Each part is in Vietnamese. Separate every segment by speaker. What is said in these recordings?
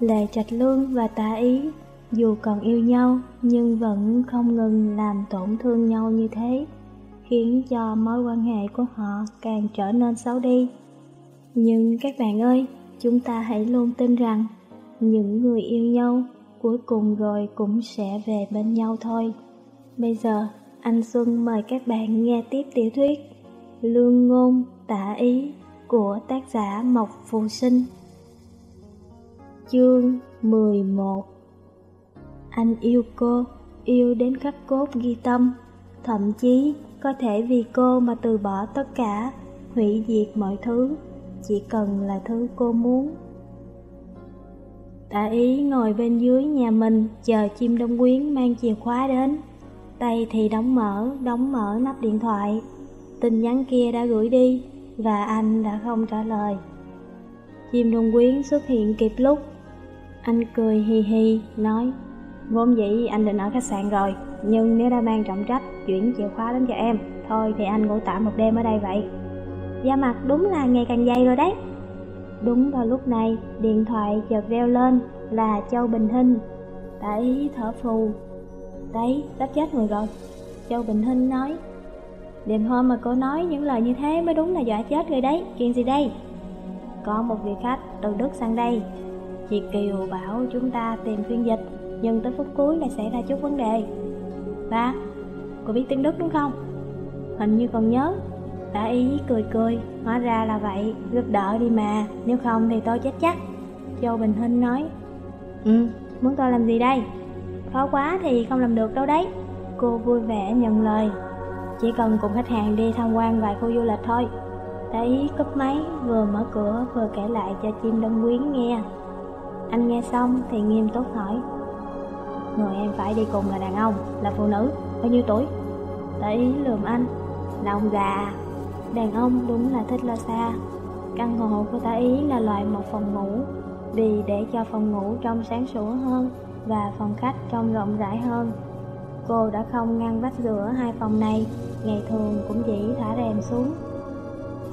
Speaker 1: Lệ Trạch Lương và Tạ Ý dù còn yêu nhau nhưng vẫn không ngừng làm tổn thương nhau như thế, khiến cho mối quan hệ của họ càng trở nên xấu đi. Nhưng các bạn ơi, chúng ta hãy luôn tin rằng những người yêu nhau cuối cùng rồi cũng sẽ về bên nhau thôi. Bây giờ, anh Xuân mời các bạn nghe tiếp tiểu thuyết Lương ngôn tả ý của tác giả Mộc Phù Sinh. Chương 11 Anh yêu cô, yêu đến khắc cốt ghi tâm, thậm chí có thể vì cô mà từ bỏ tất cả, hủy diệt mọi thứ, chỉ cần là thứ cô muốn. Tạ ý ngồi bên dưới nhà mình chờ chim đông quyến mang chìa khóa đến. Tay thì đóng mở, đóng mở nắp điện thoại. Tin nhắn kia đã gửi đi và anh đã không trả lời. Chim đông quyến xuất hiện kịp lúc. Anh cười hi hi, nói Vốn dĩ anh định ở khách sạn rồi, nhưng nếu đã mang trọng trách chuyển chìa khóa đến cho em, thôi thì anh ngủ tạm một đêm ở đây vậy. Da mặt đúng là ngày càng dày rồi đấy. Đúng vào lúc này, điện thoại chợt reo lên là Châu Bình Hinh. Tẩy thở phù. Đấy, sắp chết người rồi. Châu Bình Hinh nói. Đêm hôm mà cô nói những lời như thế mới đúng là dọa chết rồi đấy, chuyện gì đây? Có một vị khách từ Đức sang đây. Chị Kiều bảo chúng ta tìm phiên dịch, nhưng tới phút cuối lại xảy ra chút vấn đề. Ba, cô biết tiếng Đức đúng không? Hình như còn nhớ Tả ý cười cười, hóa ra là vậy, giúp đỡ đi mà, nếu không thì tôi chết chắc. Châu Bình Hinh nói, Ừ, muốn tôi làm gì đây? Khó quá thì không làm được đâu đấy. Cô vui vẻ nhận lời, chỉ cần cùng khách hàng đi tham quan vài khu du lịch thôi. Tả ý cúp máy, vừa mở cửa vừa kể lại cho chim đông quyến nghe. Anh nghe xong thì nghiêm túc hỏi, Người em phải đi cùng là đàn ông, là phụ nữ, bao nhiêu tuổi? Tả ý lườm anh, là ông già Đàn ông đúng là thích lo xa. Căn hộ của ta ý là loại một phòng ngủ Vì để cho phòng ngủ trông sáng sủa hơn Và phòng khách trông rộng rãi hơn. Cô đã không ngăn vách giữa hai phòng này Ngày thường cũng chỉ thả rèm xuống.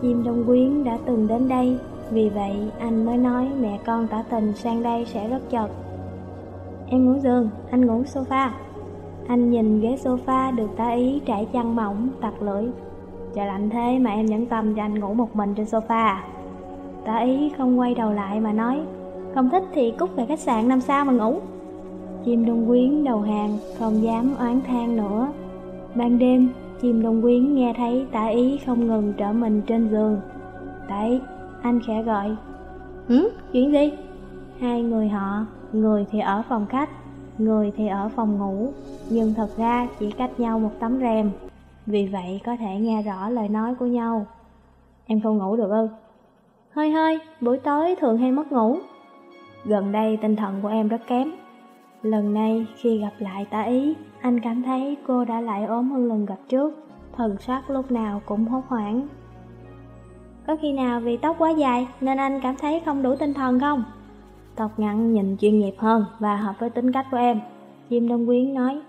Speaker 1: Chim Đông Quyến đã từng đến đây vì vậy anh mới nói mẹ con tỏ tình sang đây sẽ rất chật. Em ngủ giường, anh ngủ sofa. Anh nhìn ghế sofa được tá ý trải chăn mỏng, tặc lưỡi. Trời lạnh thế mà em nhẫn tâm cho anh ngủ một mình trên sofa à? Tả ý không quay đầu lại mà nói Không thích thì cút về khách sạn năm sao mà ngủ? Chim đông quyến đầu hàng không dám oán than nữa. Ban đêm chim đông quyến nghe thấy tả ý không ngừng trở mình trên giường. Tả ý anh khẽ gọi Hử? Chuyện gì? Hai người họ, người thì ở phòng khách, người thì ở phòng ngủ Nhưng thật ra chỉ cách nhau một tấm rèm vì vậy có thể nghe rõ lời nói của nhau. Em không ngủ được ư? Hơi hơi, buổi tối thường hay mất ngủ. Gần đây tinh thần của em rất kém. Lần này khi gặp lại tả ý, anh cảm thấy cô đã lại ốm hơn lần gặp trước. Thần sắc lúc nào cũng hốt hoảng. Có khi nào vì tóc quá dài nên anh cảm thấy không đủ tinh thần không? Tóc ngắn nhìn chuyên nghiệp hơn và hợp với tính cách của em. Diêm Đông Quyến nói.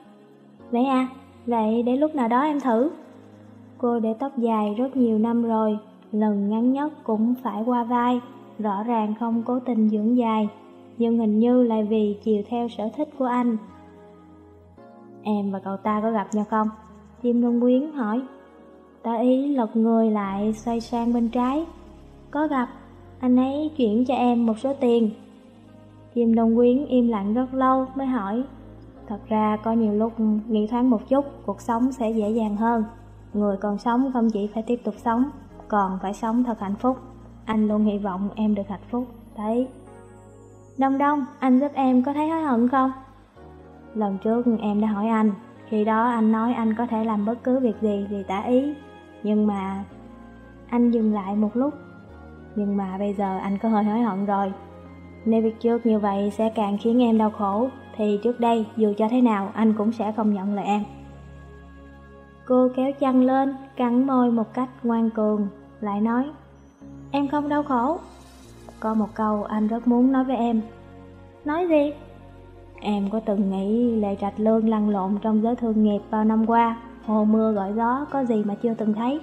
Speaker 1: Vậy à, Vậy để lúc nào đó em thử. Cô để tóc dài rất nhiều năm rồi, lần ngắn nhất cũng phải qua vai, rõ ràng không cố tình dưỡng dài, nhưng hình như là vì chiều theo sở thích của anh. Em và cậu ta có gặp nhau không? Diêm Đông Quyến hỏi. Ta ý lật người lại xoay sang bên trái. Có gặp, anh ấy chuyển cho em một số tiền. Chim Đông Quyến im lặng rất lâu mới hỏi Thật ra có nhiều lúc nghĩ thoáng một chút, cuộc sống sẽ dễ dàng hơn. Người còn sống không chỉ phải tiếp tục sống, còn phải sống thật hạnh phúc. Anh luôn hy vọng em được hạnh phúc, đấy. Đông Đông, anh giúp em có thấy hối hận không? Lần trước em đã hỏi anh, khi đó anh nói anh có thể làm bất cứ việc gì vì tả ý. Nhưng mà... Anh dừng lại một lúc. Nhưng mà bây giờ anh có hơi hối hận rồi. Nếu việc trước như vậy sẽ càng khiến em đau khổ, thì trước đây dù cho thế nào anh cũng sẽ không nhận lời em. Cô kéo chăn lên, cắn môi một cách ngoan cường, lại nói Em không đau khổ. Có một câu anh rất muốn nói với em. Nói gì? Em có từng nghĩ Lệ Trạch Lương lăn lộn trong giới thương nghiệp bao năm qua, hồ mưa gọi gió có gì mà chưa từng thấy.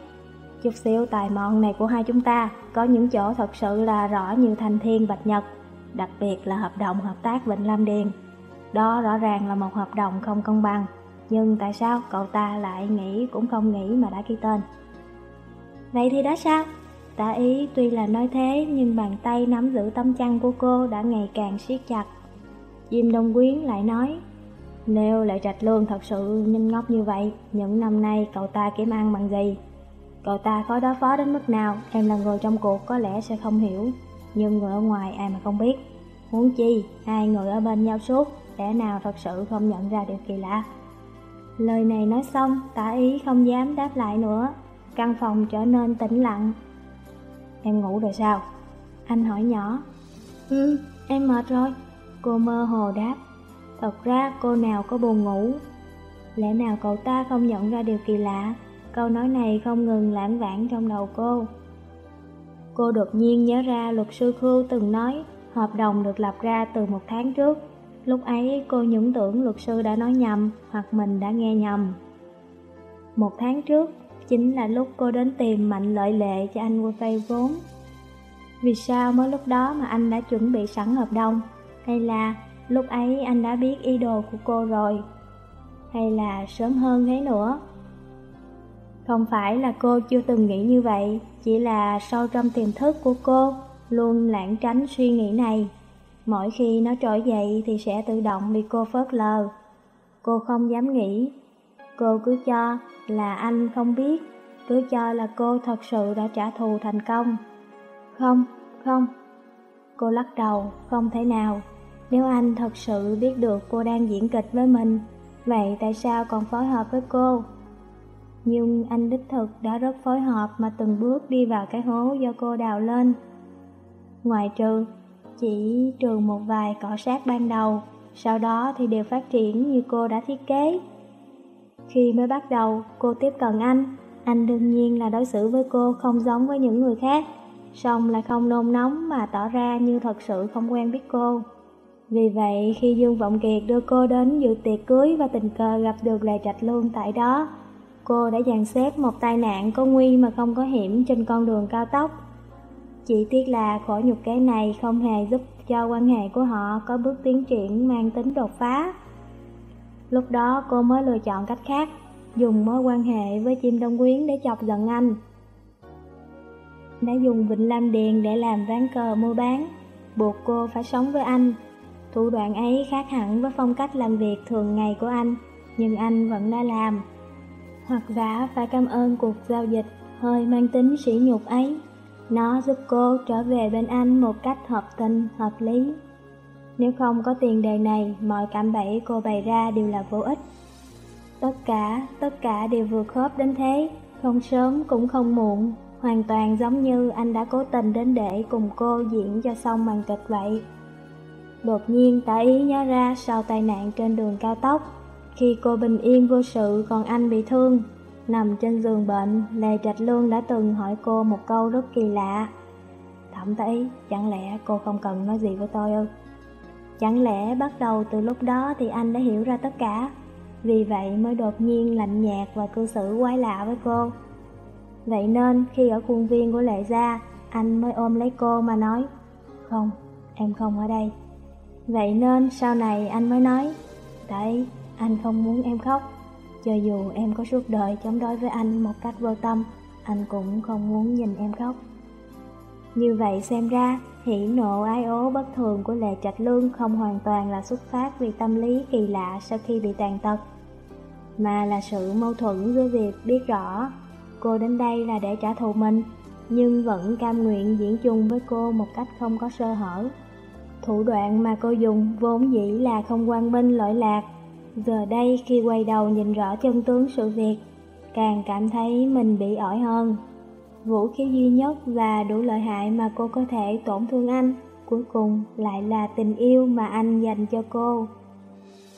Speaker 1: Chút xíu tài mọn này của hai chúng ta, có những chỗ thật sự là rõ như thành thiên bạch nhật, đặc biệt là hợp đồng hợp tác Vịnh Lam Điền. Đó rõ ràng là một hợp đồng không công bằng, nhưng tại sao cậu ta lại nghĩ cũng không nghĩ mà đã ký tên? Vậy thì đã sao? Tả ý tuy là nói thế nhưng bàn tay nắm giữ tấm chăn của cô đã ngày càng siết chặt. Diêm Đông Quyến lại nói, nếu lại trạch lương thật sự nhanh ngốc như vậy, những năm nay cậu ta kiếm ăn bằng gì? Cậu ta có đối phó đến mức nào, em là người trong cuộc có lẽ sẽ không hiểu, nhưng người ở ngoài ai mà không biết. Muốn chi, hai người ở bên nhau suốt, lẽ nào thật sự không nhận ra điều kỳ lạ. Lời này nói xong, tả ý không dám đáp lại nữa, căn phòng trở nên tĩnh lặng. Em ngủ rồi sao? Anh hỏi nhỏ. Ừ, em mệt rồi. Cô mơ hồ đáp. Thật ra cô nào có buồn ngủ. Lẽ nào cậu ta không nhận ra điều kỳ lạ? Câu nói này không ngừng lãng vãng trong đầu cô. Cô đột nhiên nhớ ra luật sư Khưu từng nói hợp đồng được lập ra từ một tháng trước. Lúc ấy cô những tưởng luật sư đã nói nhầm hoặc mình đã nghe nhầm. Một tháng trước, chính là lúc cô đến tìm Mạnh Lợi Lệ cho anh vay vốn. Vì sao mới lúc đó mà anh đã chuẩn bị sẵn hợp đồng? Hay là lúc ấy anh đã biết ý đồ của cô rồi? Hay là sớm hơn thế nữa? Không phải là cô chưa từng nghĩ như vậy, chỉ là sâu trong tiềm thức của cô luôn lãng tránh suy nghĩ này. Mỗi khi nó trỗi dậy thì sẽ tự động bị cô phớt lờ. Cô không dám nghĩ. Cô cứ cho là anh không biết, cứ cho là cô thật sự đã trả thù thành công. Không, không. Cô lắc đầu, không thể nào. Nếu anh thật sự biết được cô đang diễn kịch với mình, vậy tại sao còn phối hợp với cô? Nhưng anh đích thực đã rất phối hợp mà từng bước đi vào cái hố do cô đào lên. Ngoài trừ, chỉ trừ một vài cỏ sát ban đầu, sau đó thì đều phát triển như cô đã thiết kế. Khi mới bắt đầu, cô tiếp cận anh, anh đương nhiên là đối xử với cô không giống với những người khác, song lại không nôn nóng mà tỏ ra như thật sự không quen biết cô. Vì vậy, khi Dương Vọng Kiệt đưa cô đến dự tiệc cưới và tình cờ gặp được Lệ Trạch Luân tại đó, cô đã dàn xếp một tai nạn có nguy mà không có hiểm trên con đường cao tốc. Chỉ tiếc là khổ nhục cái này không hề giúp cho quan hệ của họ có bước tiến triển mang tính đột phá. Lúc đó cô mới lựa chọn cách khác, dùng mối quan hệ với chim đông quyến để chọc giận anh. Đã dùng Vịnh Lam Điền để làm ván cờ mua bán, buộc cô phải sống với anh. Thủ đoạn ấy khác hẳn với phong cách làm việc thường ngày của anh, nhưng anh vẫn đã làm. Hoặc giả phải cảm ơn cuộc giao dịch hơi mang tính sỉ nhục ấy. Nó giúp cô trở về bên anh một cách hợp tình, hợp lý. Nếu không có tiền đề này, mọi cảm bẫy cô bày ra đều là vô ích. Tất cả, tất cả đều vừa khớp đến thế, không sớm cũng không muộn, hoàn toàn giống như anh đã cố tình đến để cùng cô diễn cho xong màn kịch vậy. Đột nhiên tả ý nhớ ra sau tai nạn trên đường cao tốc, khi cô bình yên vô sự còn anh bị thương, nằm trên giường bệnh, Lê Trạch Lương đã từng hỏi cô một câu rất kỳ lạ. Thẩm tỷ, chẳng lẽ cô không cần nói gì với tôi ư? Chẳng lẽ bắt đầu từ lúc đó thì anh đã hiểu ra tất cả, vì vậy mới đột nhiên lạnh nhạt và cư xử quái lạ với cô. Vậy nên khi ở khuôn viên của Lệ Gia, anh mới ôm lấy cô mà nói, không, em không ở đây. Vậy nên sau này anh mới nói, đấy anh không muốn em khóc. Cho dù em có suốt đời chống đối với anh một cách vô tâm, anh cũng không muốn nhìn em khóc. Như vậy xem ra, hỉ nộ ái ố bất thường của Lệ Trạch Lương không hoàn toàn là xuất phát vì tâm lý kỳ lạ sau khi bị tàn tật, mà là sự mâu thuẫn với việc biết rõ cô đến đây là để trả thù mình, nhưng vẫn cam nguyện diễn chung với cô một cách không có sơ hở. Thủ đoạn mà cô dùng vốn dĩ là không quan minh lỗi lạc, giờ đây khi quay đầu nhìn rõ chân tướng sự việc, càng cảm thấy mình bị ỏi hơn. Vũ khí duy nhất và đủ lợi hại mà cô có thể tổn thương anh, cuối cùng lại là tình yêu mà anh dành cho cô.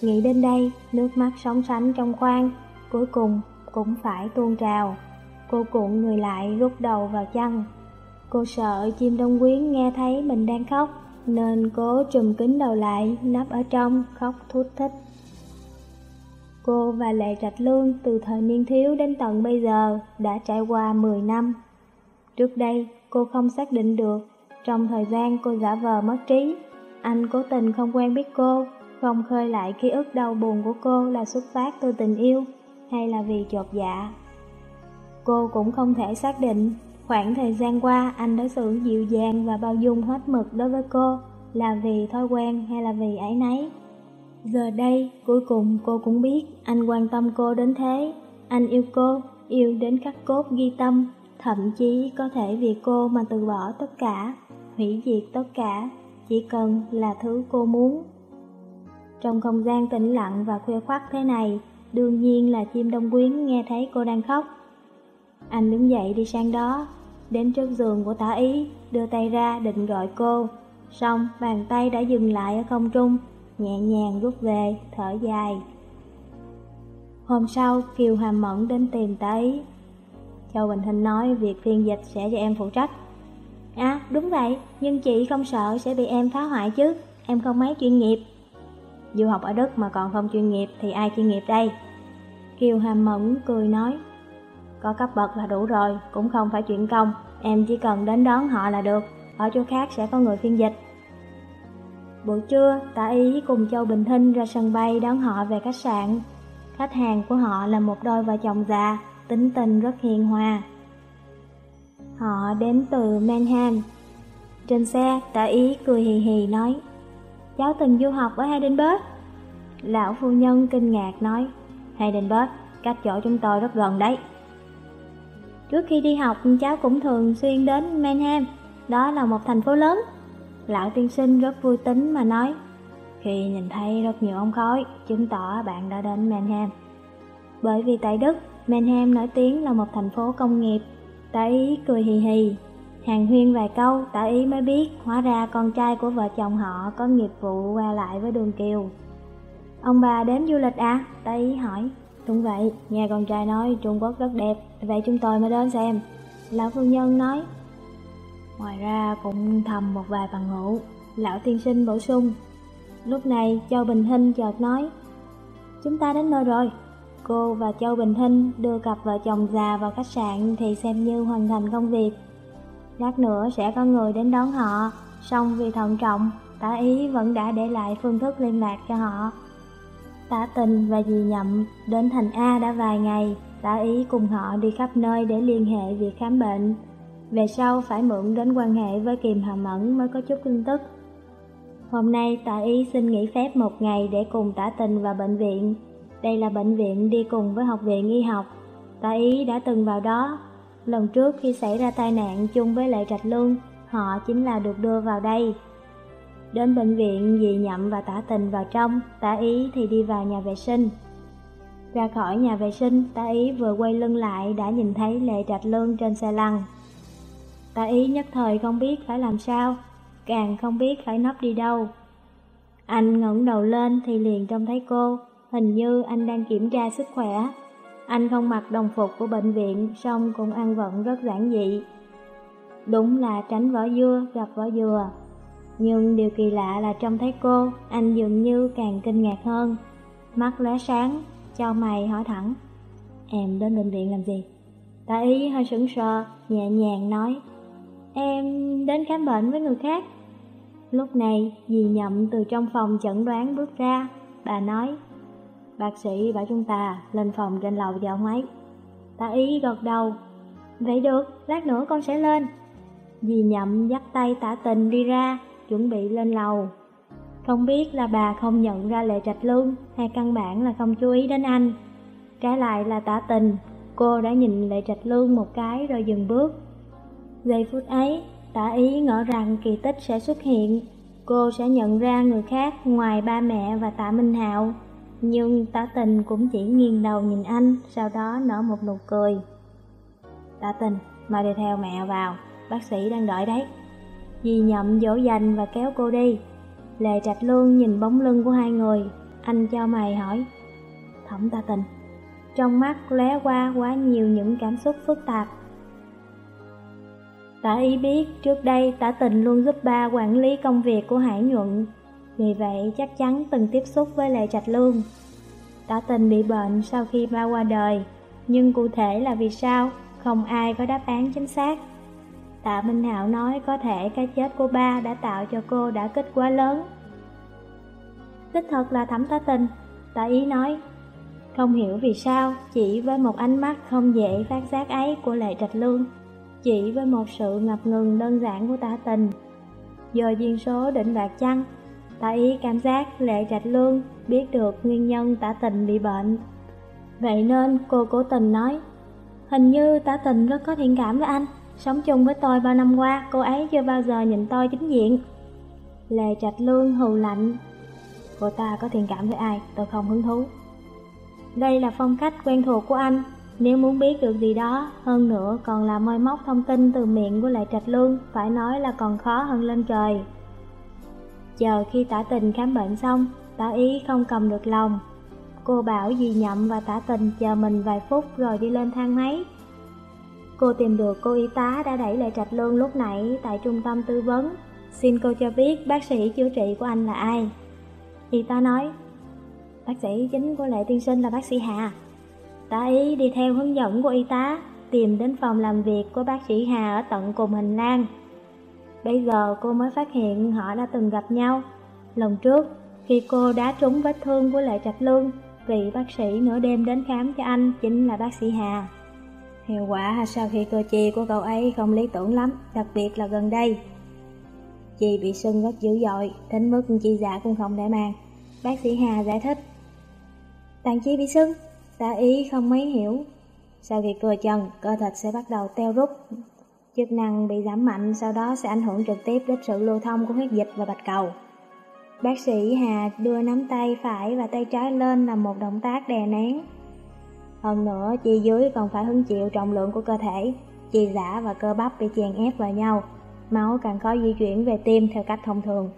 Speaker 1: Nghĩ đến đây, nước mắt sóng sánh trong khoang, cuối cùng cũng phải tuôn trào. Cô cuộn người lại rút đầu vào chăn. Cô sợ chim đông quyến nghe thấy mình đang khóc, nên cố trùm kính đầu lại, nắp ở trong, khóc thút thích. Cô và Lệ Trạch Lương từ thời niên thiếu đến tận bây giờ đã trải qua 10 năm. Trước đây, cô không xác định được trong thời gian cô giả vờ mất trí Anh cố tình không quen biết cô, không khơi lại ký ức đau buồn của cô là xuất phát từ tình yêu hay là vì chột dạ. Cô cũng không thể xác định khoảng thời gian qua anh đối xử dịu dàng và bao dung hết mực đối với cô là vì thói quen hay là vì ấy nấy. Giờ đây, cuối cùng cô cũng biết anh quan tâm cô đến thế. Anh yêu cô, yêu đến khắc cốt ghi tâm, thậm chí có thể vì cô mà từ bỏ tất cả, hủy diệt tất cả, chỉ cần là thứ cô muốn. Trong không gian tĩnh lặng và khuya khoắt thế này, đương nhiên là chim đông quyến nghe thấy cô đang khóc. Anh đứng dậy đi sang đó, đến trước giường của tả ý, đưa tay ra định gọi cô. Xong, bàn tay đã dừng lại ở không trung, nhẹ nhàng rút về, thở dài. Hôm sau, Kiều Hàm Mẫn đến tìm tả ý. Châu Bình Thinh nói việc phiên dịch sẽ cho em phụ trách. À, đúng vậy, nhưng chị không sợ sẽ bị em phá hoại chứ, em không mấy chuyên nghiệp. Du học ở Đức mà còn không chuyên nghiệp thì ai chuyên nghiệp đây? Kiều Hàm Mẫn cười nói, có cấp bậc là đủ rồi, cũng không phải chuyện công, em chỉ cần đến đón họ là được, ở chỗ khác sẽ có người phiên dịch. Buổi trưa, tạ ý cùng Châu Bình Thinh ra sân bay đón họ về khách sạn. Khách hàng của họ là một đôi vợ chồng già, tính tình rất hiền hòa. Họ đến từ Manhattan. Trên xe, tạ ý cười hì hì nói, Cháu từng du học ở Heidenberg. Lão phu nhân kinh ngạc nói, Heidenberg, cách chỗ chúng tôi rất gần đấy. Trước khi đi học, cháu cũng thường xuyên đến Manham, đó là một thành phố lớn. Lão tiên sinh rất vui tính mà nói, khi nhìn thấy rất nhiều ống khói, chứng tỏ bạn đã đến Manham. Bởi vì tại Đức, Manham nổi tiếng là một thành phố công nghiệp. Tả ý cười hì hì, hàng huyên vài câu, tả ý mới biết hóa ra con trai của vợ chồng họ có nghiệp vụ qua lại với đường kiều. Ông bà đến du lịch à? Tả ý hỏi. Đúng vậy, nhà con trai nói Trung Quốc rất đẹp, vậy chúng tôi mới đến xem. Lão phu nhân nói. Ngoài ra cũng thầm một vài bằng hữu. Lão tiên sinh bổ sung. Lúc này Châu Bình Hinh chợt nói. Chúng ta đến nơi rồi. Cô và Châu Bình Hinh đưa cặp vợ chồng già vào khách sạn thì xem như hoàn thành công việc. Lát nữa sẽ có người đến đón họ, song vì thận trọng, tả ý vẫn đã để lại phương thức liên lạc cho họ. Tả tình và dì nhậm đến thành A đã vài ngày, tả ý cùng họ đi khắp nơi để liên hệ việc khám bệnh. Về sau phải mượn đến quan hệ với Kiềm Hà Mẫn mới có chút tin tức. Hôm nay tả ý xin nghỉ phép một ngày để cùng tả tình vào bệnh viện. Đây là bệnh viện đi cùng với học viện y học. Tả ý đã từng vào đó. Lần trước khi xảy ra tai nạn chung với Lệ Trạch Lương, họ chính là được đưa vào đây. Đến bệnh viện, dì nhậm và tả tình vào trong, tả ý thì đi vào nhà vệ sinh. Ra khỏi nhà vệ sinh, tả ý vừa quay lưng lại đã nhìn thấy Lệ Trạch Lương trên xe lăn. Tả ý nhất thời không biết phải làm sao, càng không biết phải nấp đi đâu. Anh ngẩng đầu lên thì liền trông thấy cô, hình như anh đang kiểm tra sức khỏe. Anh không mặc đồng phục của bệnh viện, song cũng ăn vận rất giản dị. Đúng là tránh vỏ dưa gặp vỏ dừa. Nhưng điều kỳ lạ là trông thấy cô, anh dường như càng kinh ngạc hơn. Mắt lóe sáng, cho mày hỏi thẳng. Em đến bệnh viện làm gì? Tạ ý hơi sững sờ, nhẹ nhàng nói. Em đến khám bệnh với người khác. Lúc này, dì nhậm từ trong phòng chẩn đoán bước ra. Bà nói, bác sĩ bảo chúng ta lên phòng trên lầu dạo máy. Tạ ý gật đầu. Vậy được, lát nữa con sẽ lên. Dì nhậm dắt tay tả tình đi ra, chuẩn bị lên lầu. Không biết là bà không nhận ra lệ trạch lương hay căn bản là không chú ý đến anh. Trái lại là tả tình, cô đã nhìn lệ trạch lương một cái rồi dừng bước. Giây phút ấy, tả ý ngỡ rằng kỳ tích sẽ xuất hiện. Cô sẽ nhận ra người khác ngoài ba mẹ và tạ Minh Hạo. Nhưng tả tình cũng chỉ nghiêng đầu nhìn anh, sau đó nở một nụ cười. Tả tình, mời đi theo mẹ vào, bác sĩ đang đợi đấy. Dì nhậm dỗ dành và kéo cô đi. Lệ Trạch Lương nhìn bóng lưng của hai người, anh cho mày hỏi. Thẩm ta tình. Trong mắt lóe qua quá nhiều những cảm xúc phức tạp. Tả ý biết trước đây tả tình luôn giúp ba quản lý công việc của Hải Nhuận, vì vậy chắc chắn từng tiếp xúc với Lệ Trạch Lương. Tả tình bị bệnh sau khi ba qua đời, nhưng cụ thể là vì sao, không ai có đáp án chính xác. Tạ Minh Hạo nói có thể cái chết của ba đã tạo cho cô đã kích quá lớn. Đích thật là thẩm tá tình, tạ ý nói. Không hiểu vì sao, chỉ với một ánh mắt không dễ phát giác ấy của Lệ Trạch Lương, chỉ với một sự ngập ngừng đơn giản của tạ tình. Do duyên số định đoạt chăng, tạ ý cảm giác Lệ Trạch Lương biết được nguyên nhân tạ tình bị bệnh. Vậy nên cô cố tình nói, hình như tạ tình rất có thiện cảm với anh. Sống chung với tôi bao năm qua, cô ấy chưa bao giờ nhìn tôi chính diện. Lệ Trạch Lương hù lạnh. Cô ta có thiện cảm với ai, tôi không hứng thú. Đây là phong cách quen thuộc của anh. Nếu muốn biết được gì đó, hơn nữa còn là moi móc thông tin từ miệng của Lệ Trạch Lương, phải nói là còn khó hơn lên trời. Chờ khi tả tình khám bệnh xong, tả ý không cầm được lòng. Cô bảo dì nhậm và tả tình chờ mình vài phút rồi đi lên thang máy. Cô tìm được cô y tá đã đẩy lại trạch lương lúc nãy tại trung tâm tư vấn. Xin cô cho biết bác sĩ chữa trị của anh là ai? Y tá nói, bác sĩ chính của Lệ Tiên Sinh là bác sĩ Hà. Tá ý đi theo hướng dẫn của y tá, tìm đến phòng làm việc của bác sĩ Hà ở tận cùng hành lang. Bây giờ cô mới phát hiện họ đã từng gặp nhau. Lần trước, khi cô đã trúng vết thương của Lệ Trạch Lương, vị bác sĩ nửa đêm đến khám cho anh chính là bác sĩ Hà. Hiệu quả sau khi cơ chi của cậu ấy không lý tưởng lắm, đặc biệt là gần đây. Chị bị sưng rất dữ dội, đến mức chị giả cũng không để mang. Bác sĩ Hà giải thích. Tàn chi bị sưng, ta ý không mấy hiểu. Sau khi cưa chân, cơ thịt sẽ bắt đầu teo rút. Chức năng bị giảm mạnh, sau đó sẽ ảnh hưởng trực tiếp đến sự lưu thông của huyết dịch và bạch cầu. Bác sĩ Hà đưa nắm tay phải và tay trái lên làm một động tác đè nén. Hơn nữa, chi dưới còn phải hứng chịu trọng lượng của cơ thể, chi giả và cơ bắp bị chèn ép vào nhau, máu càng khó di chuyển về tim theo cách thông thường.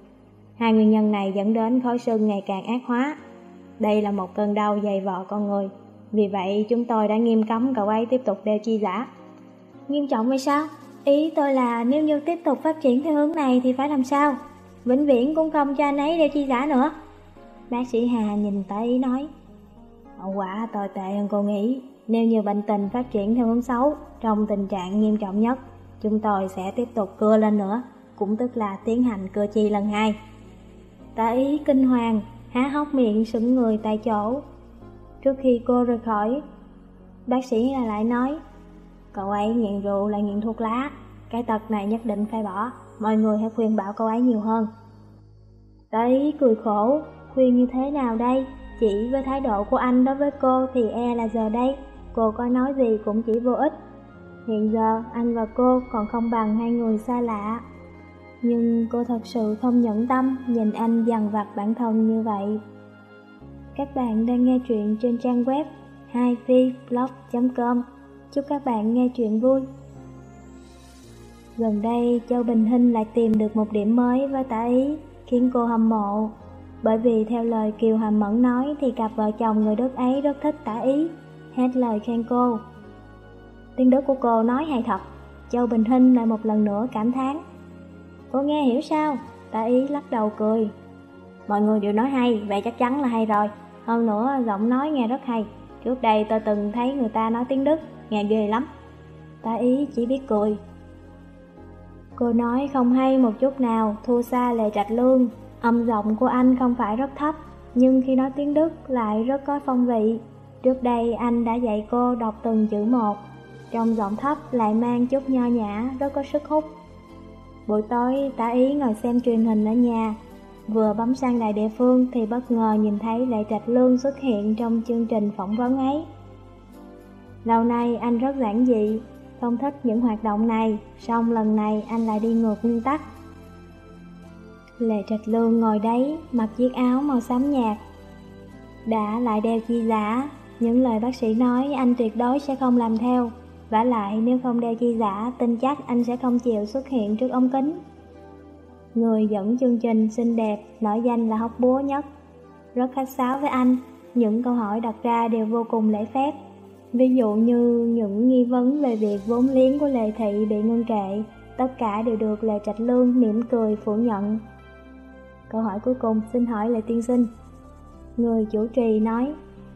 Speaker 1: Hai nguyên nhân này dẫn đến khối sưng ngày càng ác hóa. Đây là một cơn đau dày vò con người, vì vậy chúng tôi đã nghiêm cấm cậu ấy tiếp tục đeo chi giả. Nghiêm trọng vậy sao? Ý tôi là nếu như tiếp tục phát triển theo hướng này thì phải làm sao? Vĩnh viễn cũng không cho anh ấy đeo chi giả nữa. Bác sĩ Hà nhìn tới ý nói. Hậu quả tồi tệ hơn cô nghĩ. Nếu như bệnh tình phát triển theo hướng xấu, trong tình trạng nghiêm trọng nhất, chúng tôi sẽ tiếp tục cưa lên nữa, cũng tức là tiến hành cưa chi lần hai. Tạ ý kinh hoàng, há hốc miệng sững người tại chỗ. Trước khi cô rời khỏi, bác sĩ lại nói, cậu ấy nghiện rượu lại nghiện thuốc lá, cái tật này nhất định phải bỏ, mọi người hãy khuyên bảo cậu ấy nhiều hơn. Tạ ý cười khổ, khuyên như thế nào đây? Chỉ với thái độ của anh đối với cô thì e là giờ đây, cô có nói gì cũng chỉ vô ích. Hiện giờ anh và cô còn không bằng hai người xa lạ. Nhưng cô thật sự không nhẫn tâm nhìn anh dằn vặt bản thân như vậy. Các bạn đang nghe chuyện trên trang web 2vblog.com Chúc các bạn nghe chuyện vui. Gần đây, Châu Bình Hinh lại tìm được một điểm mới với tả ý, khiến cô hâm mộ. Bởi vì theo lời Kiều Hàm Mẫn nói thì cặp vợ chồng người Đức ấy rất thích tả ý, hết lời khen cô. Tiếng Đức của cô nói hay thật, Châu Bình Hinh lại một lần nữa cảm thán. Cô nghe hiểu sao? Tả ý lắc đầu cười. Mọi người đều nói hay, vậy chắc chắn là hay rồi. Hơn nữa, giọng nói nghe rất hay. Trước đây tôi từng thấy người ta nói tiếng Đức, nghe ghê lắm. Tả ý chỉ biết cười. Cô nói không hay một chút nào, thua xa lệ trạch lương, Âm giọng của anh không phải rất thấp, nhưng khi nói tiếng Đức lại rất có phong vị. Trước đây anh đã dạy cô đọc từng chữ một, trong giọng thấp lại mang chút nho nhã, rất có sức hút. Buổi tối, tả ý ngồi xem truyền hình ở nhà, vừa bấm sang đài địa phương thì bất ngờ nhìn thấy Lệ Trạch Lương xuất hiện trong chương trình phỏng vấn ấy. Lâu nay anh rất giản dị, không thích những hoạt động này, song lần này anh lại đi ngược nguyên tắc. Lệ Trạch Lương ngồi đấy, mặc chiếc áo màu xám nhạt. Đã lại đeo chi giả, những lời bác sĩ nói anh tuyệt đối sẽ không làm theo. vả lại nếu không đeo chi giả, tin chắc anh sẽ không chịu xuất hiện trước ống kính. Người dẫn chương trình xinh đẹp, nổi danh là hóc búa nhất. Rất khách sáo với anh, những câu hỏi đặt ra đều vô cùng lễ phép. Ví dụ như những nghi vấn về việc vốn liếng của Lệ Thị bị ngưng kệ, tất cả đều được Lệ Trạch Lương mỉm cười phủ nhận. Câu hỏi cuối cùng xin hỏi lại tiên sinh. Người chủ trì nói,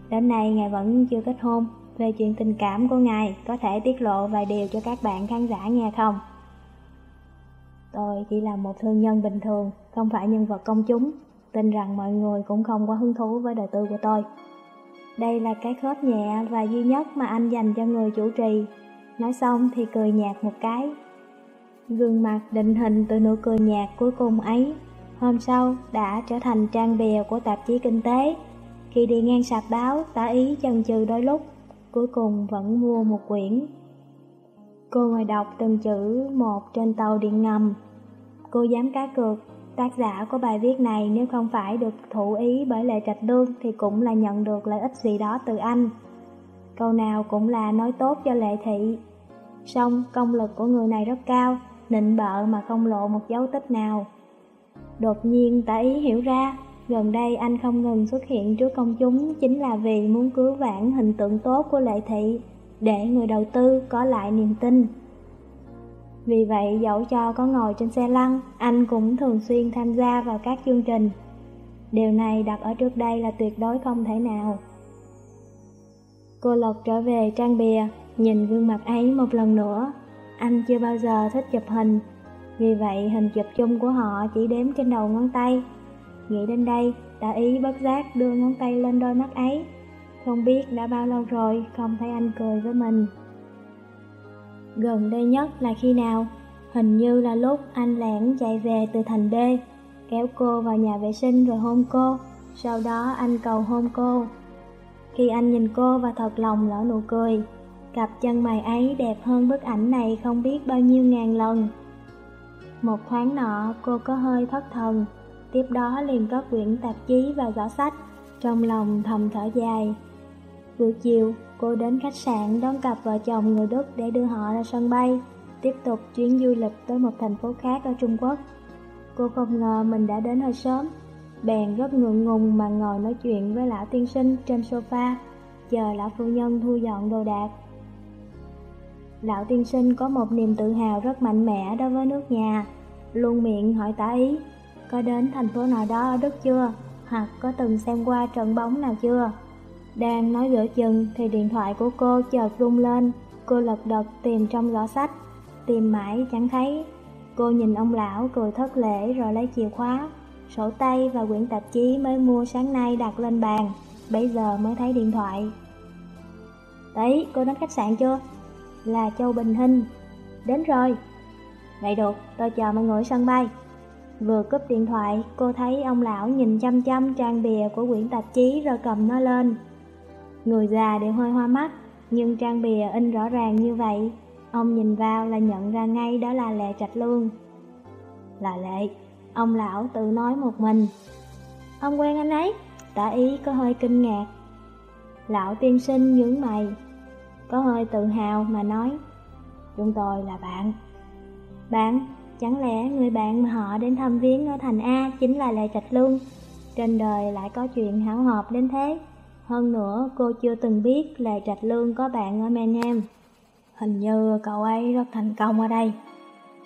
Speaker 1: đến nay ngài vẫn chưa kết hôn. Về chuyện tình cảm của ngài, có thể tiết lộ vài điều cho các bạn khán giả nghe không? Tôi chỉ là một thương nhân bình thường, không phải nhân vật công chúng, tin rằng mọi người cũng không quá hứng thú với đời tư của tôi. Đây là cái khớp nhẹ và duy nhất mà anh dành cho người chủ trì. Nói xong thì cười nhạt một cái. Gương mặt định hình từ nụ cười nhạt cuối cùng ấy, hôm sau đã trở thành trang bìa của tạp chí kinh tế. Khi đi ngang sạp báo, tả ý chần chừ đôi lúc, cuối cùng vẫn mua một quyển. Cô ngồi đọc từng chữ một trên tàu điện ngầm. Cô dám cá cược Tác giả của bài viết này nếu không phải được thụ ý bởi Lệ Trạch đương thì cũng là nhận được lợi ích gì đó từ anh. Câu nào cũng là nói tốt cho Lệ Thị. Song công lực của người này rất cao, nịnh bợ mà không lộ một dấu tích nào. Đột nhiên tả ý hiểu ra, gần đây anh không ngừng xuất hiện trước công chúng chính là vì muốn cứu vãn hình tượng tốt của Lệ Thị, để người đầu tư có lại niềm tin. Vì vậy dẫu cho có ngồi trên xe lăn, anh cũng thường xuyên tham gia vào các chương trình. Điều này đặt ở trước đây là tuyệt đối không thể nào. Cô Lộc trở về trang bìa, nhìn gương mặt ấy một lần nữa. Anh chưa bao giờ thích chụp hình, vì vậy hình chụp chung của họ chỉ đếm trên đầu ngón tay. Nghĩ đến đây, đã ý bất giác đưa ngón tay lên đôi mắt ấy. Không biết đã bao lâu rồi không thấy anh cười với mình. Gần đây nhất là khi nào? Hình như là lúc anh lẻn chạy về từ thành B, kéo cô vào nhà vệ sinh rồi hôn cô, sau đó anh cầu hôn cô. Khi anh nhìn cô và thật lòng lỡ nụ cười, cặp chân mày ấy đẹp hơn bức ảnh này không biết bao nhiêu ngàn lần. Một thoáng nọ cô có hơi thất thần, tiếp đó liền có quyển tạp chí và giỏ sách, trong lòng thầm thở dài. Buổi chiều, cô đến khách sạn đón cặp vợ chồng người Đức để đưa họ ra sân bay, tiếp tục chuyến du lịch tới một thành phố khác ở Trung Quốc. Cô không ngờ mình đã đến hơi sớm, bèn rất ngượng ngùng mà ngồi nói chuyện với lão tiên sinh trên sofa, chờ lão phu nhân thu dọn đồ đạc. Lão tiên sinh có một niềm tự hào rất mạnh mẽ đối với nước nhà, luôn miệng hỏi tả ý, có đến thành phố nào đó ở Đức chưa, hoặc có từng xem qua trận bóng nào chưa? Đang nói giữa chừng thì điện thoại của cô chợt rung lên, cô lật đật tìm trong giỏ sách, tìm mãi chẳng thấy. Cô nhìn ông lão cười thất lễ rồi lấy chìa khóa, sổ tay và quyển tạp chí mới mua sáng nay đặt lên bàn, bây giờ mới thấy điện thoại. Đấy, cô đến khách sạn chưa? Là Châu Bình Hinh. Đến rồi. Vậy được, tôi chờ mọi người sân bay. Vừa cúp điện thoại, cô thấy ông lão nhìn chăm chăm trang bìa của quyển tạp chí rồi cầm nó lên. Người già đều hơi hoa mắt, nhưng trang bìa in rõ ràng như vậy. Ông nhìn vào là nhận ra ngay đó là Lệ Trạch Lương. Là Lệ, ông lão tự nói một mình. Ông quen anh ấy, tả ý có hơi kinh ngạc. Lão tiên sinh nhướng mày, có hơi tự hào mà nói, chúng tôi là bạn. Bạn, chẳng lẽ người bạn mà họ đến thăm viếng ở thành A chính là Lệ Trạch Lương? Trên đời lại có chuyện hảo hợp đến thế. Hơn nữa, cô chưa từng biết Lệ Trạch Lương có bạn ở Menem. Hình như cậu ấy rất thành công ở đây.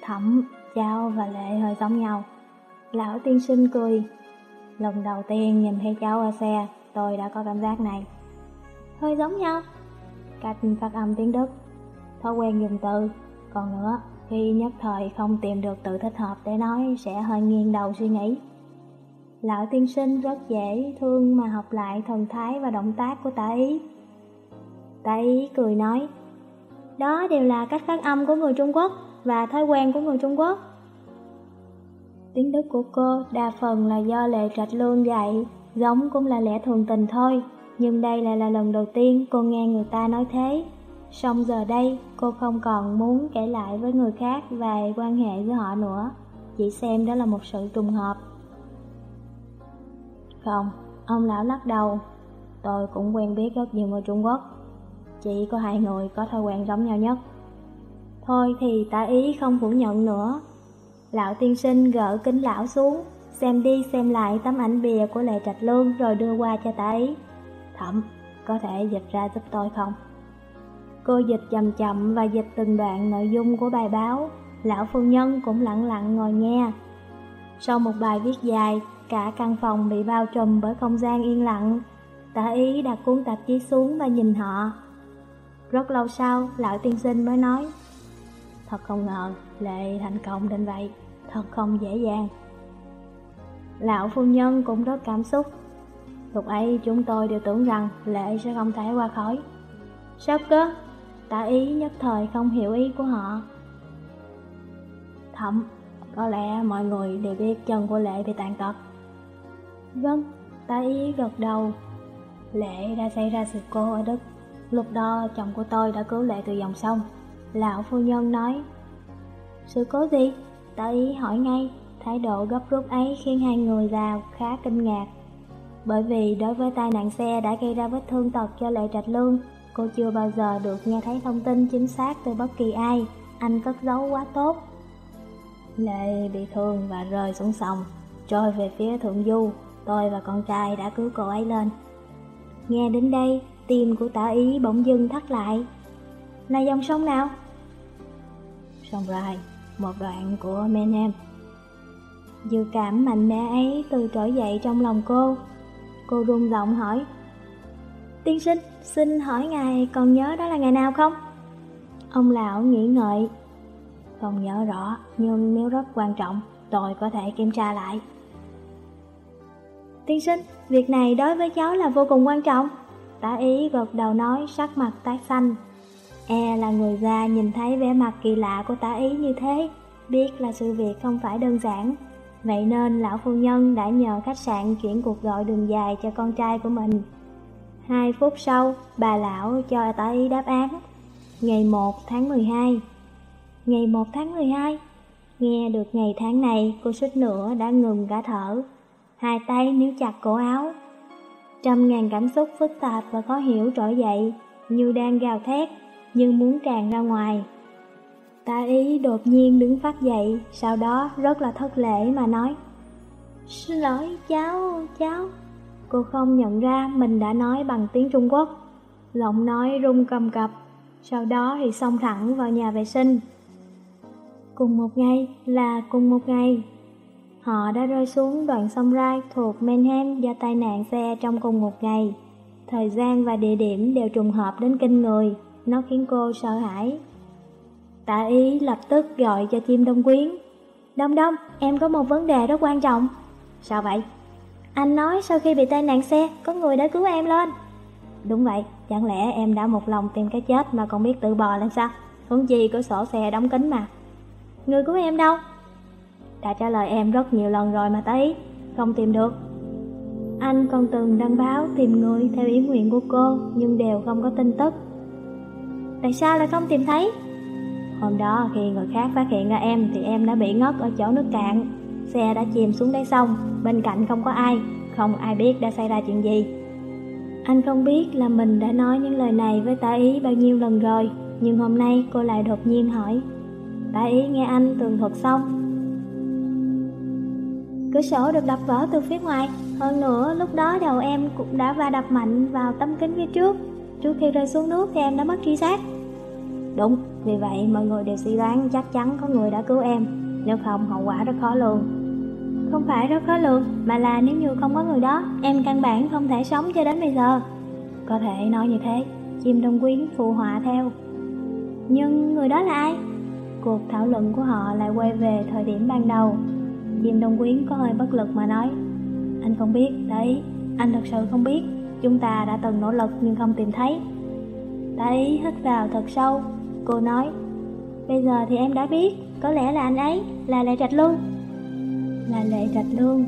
Speaker 1: Thẩm, Cháu và Lệ hơi giống nhau. Lão tiên sinh cười. Lần đầu tiên nhìn thấy cháu ở xe, tôi đã có cảm giác này. Hơi giống nhau. Cách phát âm tiếng Đức, thói quen dùng từ. Còn nữa, khi nhất thời không tìm được từ thích hợp để nói sẽ hơi nghiêng đầu suy nghĩ. Lão tiên sinh rất dễ thương mà học lại thần thái và động tác của tả ý. Tả ý cười nói, đó đều là cách phát âm của người Trung Quốc và thói quen của người Trung Quốc. Tiếng Đức của cô đa phần là do lệ trạch lương dạy, giống cũng là lẽ thường tình thôi, nhưng đây lại là lần đầu tiên cô nghe người ta nói thế. Xong giờ đây, cô không còn muốn kể lại với người khác về quan hệ với họ nữa, chỉ xem đó là một sự trùng hợp. Không, ông lão lắc đầu. Tôi cũng quen biết rất nhiều người Trung Quốc. Chỉ có hai người có thói quen giống nhau nhất. Thôi thì tả ý không phủ nhận nữa. Lão tiên sinh gỡ kính lão xuống, xem đi xem lại tấm ảnh bìa của Lệ Trạch Lương rồi đưa qua cho tả ý. Thẩm, có thể dịch ra giúp tôi không? Cô dịch chậm chậm và dịch từng đoạn nội dung của bài báo, lão phu nhân cũng lặng lặng ngồi nghe. Sau một bài viết dài, Cả căn phòng bị bao trùm bởi không gian yên lặng. Tả ý đặt cuốn tạp chí xuống và nhìn họ. Rất lâu sau, lão tiên sinh mới nói Thật không ngờ, Lệ thành công đến vậy. thật không dễ dàng. Lão phu nhân cũng rất cảm xúc. Lúc ấy chúng tôi đều tưởng rằng lệ sẽ không thể qua khỏi. Sao cơ? Tả ý nhất thời không hiểu ý của họ. Thậm, có lẽ mọi người đều biết chân của lệ bị tàn tật. Vâng, tả ý gật đầu. Lệ đã xảy ra sự cố ở Đức. Lúc đó chồng của tôi đã cứu lệ từ dòng sông. Lão phu nhân nói. Sự cố gì? Tả ý hỏi ngay. Thái độ gấp rút ấy khiến hai người già khá kinh ngạc. Bởi vì đối với tai nạn xe đã gây ra vết thương tật cho Lệ Trạch Lương, cô chưa bao giờ được nghe thấy thông tin chính xác từ bất kỳ ai, anh cất giấu quá tốt. Lệ bị thương và rơi xuống sông, trôi về phía thượng du, tôi và con trai đã cứu cô ấy lên. Nghe đến đây, tim của tả ý bỗng dưng thắt lại. Là dòng sông nào? Sông Rai, một đoạn của Menem. Dự cảm mạnh mẽ ấy từ trỗi dậy trong lòng cô. Cô run giọng hỏi. Tiên sinh, xin hỏi ngài còn nhớ đó là ngày nào không? Ông lão nghĩ ngợi. Không nhớ rõ, nhưng nếu rất quan trọng, tôi có thể kiểm tra lại. Tiên sinh, việc này đối với cháu là vô cùng quan trọng. Tả ý gật đầu nói sắc mặt tái xanh. E là người già nhìn thấy vẻ mặt kỳ lạ của tả ý như thế, biết là sự việc không phải đơn giản. Vậy nên lão phu nhân đã nhờ khách sạn chuyển cuộc gọi đường dài cho con trai của mình. Hai phút sau, bà lão cho tả ý đáp án. Ngày 1 tháng 12 Ngày 1 tháng 12 Nghe được ngày tháng này, cô suýt nữa đã ngừng cả thở. Hai tay níu chặt cổ áo. Trăm ngàn cảm xúc phức tạp và khó hiểu trỗi dậy, như đang gào thét, nhưng muốn tràn ra ngoài. Tá ý đột nhiên đứng phát dậy, sau đó rất là thất lễ mà nói Xin lỗi cháu, cháu. Cô không nhận ra mình đã nói bằng tiếng Trung Quốc. Giọng nói rung cầm cập Sau đó thì xông thẳng vào nhà vệ sinh. Cùng một ngày là cùng một ngày Họ đã rơi xuống đoạn sông Rai thuộc Manhattan do tai nạn xe trong cùng một ngày. Thời gian và địa điểm đều trùng hợp đến kinh người Nó khiến cô sợ hãi. Tạ ý lập tức gọi cho chim đông quyến Đông đông, em có một vấn đề rất quan trọng Sao vậy? Anh nói sau khi bị tai nạn xe, có người đã cứu em lên Đúng vậy, chẳng lẽ em đã một lòng tìm cái chết mà còn biết tự bò lên sao? Huống chi có sổ xe đóng kín mà Người cứu em đâu? Đã trả lời em rất nhiều lần rồi mà thấy Không tìm được Anh còn từng đăng báo tìm người theo ý nguyện của cô Nhưng đều không có tin tức Tại sao lại không tìm thấy? Hôm đó khi người khác phát hiện ra em thì em đã bị ngất ở chỗ nước cạn. Xe đã chìm xuống đáy sông, bên cạnh không có ai, không ai biết đã xảy ra chuyện gì. Anh không biết là mình đã nói những lời này với tá ý bao nhiêu lần rồi, nhưng hôm nay cô lại đột nhiên hỏi. Tá ý nghe anh tường thuật xong. Cửa sổ được đập vỡ từ phía ngoài, hơn nữa lúc đó đầu em cũng đã va đập mạnh vào tấm kính phía trước. Trước khi rơi xuống nước thì em đã mất tri giác. Đúng, vì vậy mọi người đều suy đoán chắc chắn có người đã cứu em. Nếu không hậu quả rất khó lường. Không phải rất khó lường Mà là nếu như không có người đó Em căn bản không thể sống cho đến bây giờ. Có thể nói như thế Chim đông quyến phụ họa theo. Nhưng người đó là ai? Cuộc thảo luận của họ lại quay về thời điểm ban đầu. Chim đông quyến có hơi bất lực mà nói Anh không biết, đấy Anh thật sự không biết. Chúng ta đã từng nỗ lực nhưng không tìm thấy. Đấy hít vào thật sâu. Cô nói. Bây giờ thì em đã biết, Có lẽ là anh ấy Là Lệ Trạch Lương Là Lệ Trạch Lương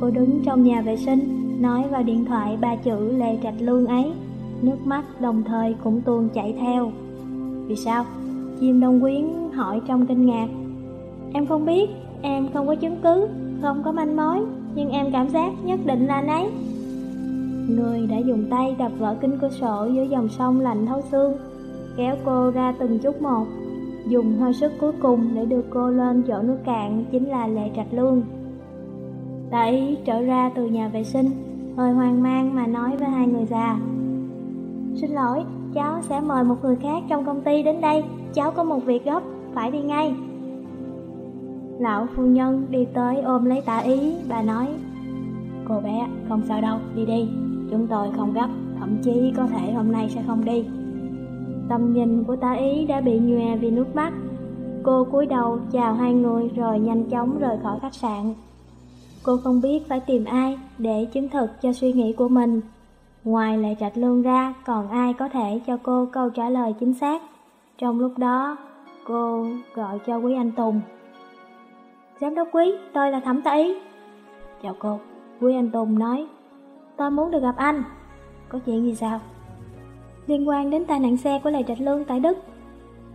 Speaker 1: Cô đứng trong nhà vệ sinh, Nói vào điện thoại ba chữ Lệ Trạch Lương ấy. Nước mắt đồng thời cũng tuôn chảy theo. Vì sao? Chim Đông Quyến hỏi trong kinh ngạc. Em không biết, Em không có chứng cứ, Không có manh mối, Nhưng em cảm giác nhất định là anh ấy. Người đã dùng tay đập vỡ kính cửa sổ dưới dòng sông lạnh thấu xương kéo cô ra từng chút một. Dùng hơi sức cuối cùng để đưa cô lên chỗ nước cạn chính là lệ trạch lương tạ ý trở ra từ nhà vệ sinh, hơi hoang mang mà nói với hai người già. Xin lỗi, cháu sẽ mời một người khác trong công ty đến đây. Cháu có một việc gấp, phải đi ngay. Lão phu nhân đi tới ôm lấy tạ ý, bà nói, cô bé, không sao đâu, đi đi. Chúng tôi không gấp, thậm chí có thể hôm nay sẽ không đi. Tâm nhìn của tá ý đã bị nhòe vì nước mắt Cô cúi đầu chào hai người rồi nhanh chóng rời khỏi khách sạn. Cô không biết phải tìm ai để chứng thực cho suy nghĩ của mình. Ngoài Lệ Trạch Lương ra, còn ai có thể cho cô câu trả lời chính xác. Trong lúc đó, cô gọi cho Quý Anh Tùng. Giám đốc Quý, tôi là Thẩm Tý. Chào cô, Quý Anh Tùng nói. Tôi muốn được gặp anh. Có chuyện gì sao? Liên quan đến tai nạn xe của Lê Trạch Lương tại Đức.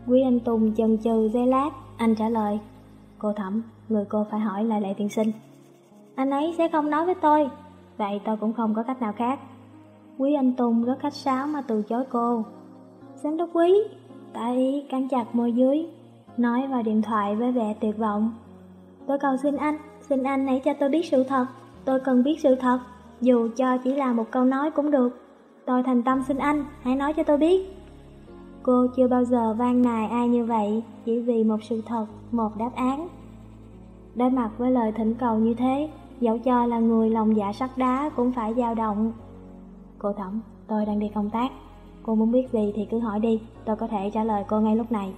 Speaker 1: Quý Anh Tùng chần chừ dây lát, anh trả lời. Cô Thẩm, người cô phải hỏi là Lệ Tiên Sinh. Anh ấy sẽ không nói với tôi, vậy tôi cũng không có cách nào khác. Quý Anh Tùng rất khách sáo mà từ chối cô. Giám đốc quý, tay cắn chặt môi dưới, nói vào điện thoại với vẻ tuyệt vọng. Tôi cầu xin anh, xin anh hãy cho tôi biết sự thật, tôi cần biết sự thật, dù cho chỉ là một câu nói cũng được. Tôi thành tâm xin anh, hãy nói cho tôi biết. Cô chưa bao giờ van nài ai như vậy, chỉ vì một sự thật, một đáp án. Đối mặt với lời thỉnh cầu như thế, dẫu cho là người lòng dạ sắt đá cũng phải dao động. Cô Thẩm, tôi đang đi công tác. Cô muốn biết gì thì cứ hỏi đi, tôi có thể trả lời cô ngay lúc này.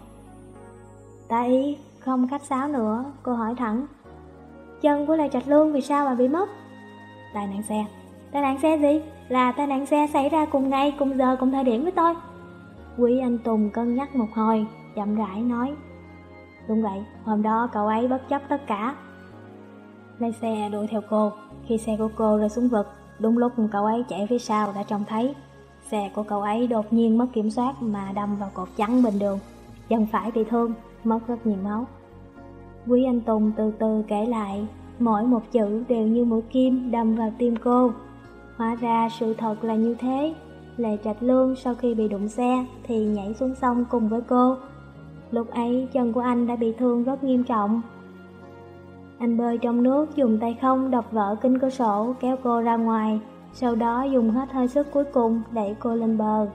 Speaker 1: Tá ý, không khách sáo nữa, cô hỏi thẳng. Chân của Lê Trạch Lương vì sao mà bị mất? Tai nạn xe. Tai nạn xe gì? Là tai nạn xe xảy ra cùng ngày, cùng giờ, cùng thời điểm với tôi. Quý anh Tùng cân nhắc một hồi, chậm rãi nói. Đúng vậy, hôm đó cậu ấy bất chấp tất cả. Lái xe đuổi theo cô, khi xe của cô rơi xuống vực, đúng lúc cậu ấy chạy phía sau đã trông thấy. Xe của cậu ấy đột nhiên mất kiểm soát mà đâm vào cột trắng bên đường. Chân phải bị thương, mất rất nhiều máu. Quý anh Tùng từ từ kể lại, mỗi một chữ đều như mũi kim đâm vào tim cô. Hóa ra sự thật là như thế, Lệ Trạch Lương sau khi bị đụng xe thì nhảy xuống sông cùng với cô. Lúc ấy chân của anh đã bị thương rất nghiêm trọng. Anh bơi trong nước dùng tay không đập vỡ kính cửa sổ kéo cô ra ngoài, sau đó dùng hết hơi sức cuối cùng đẩy cô lên bờ.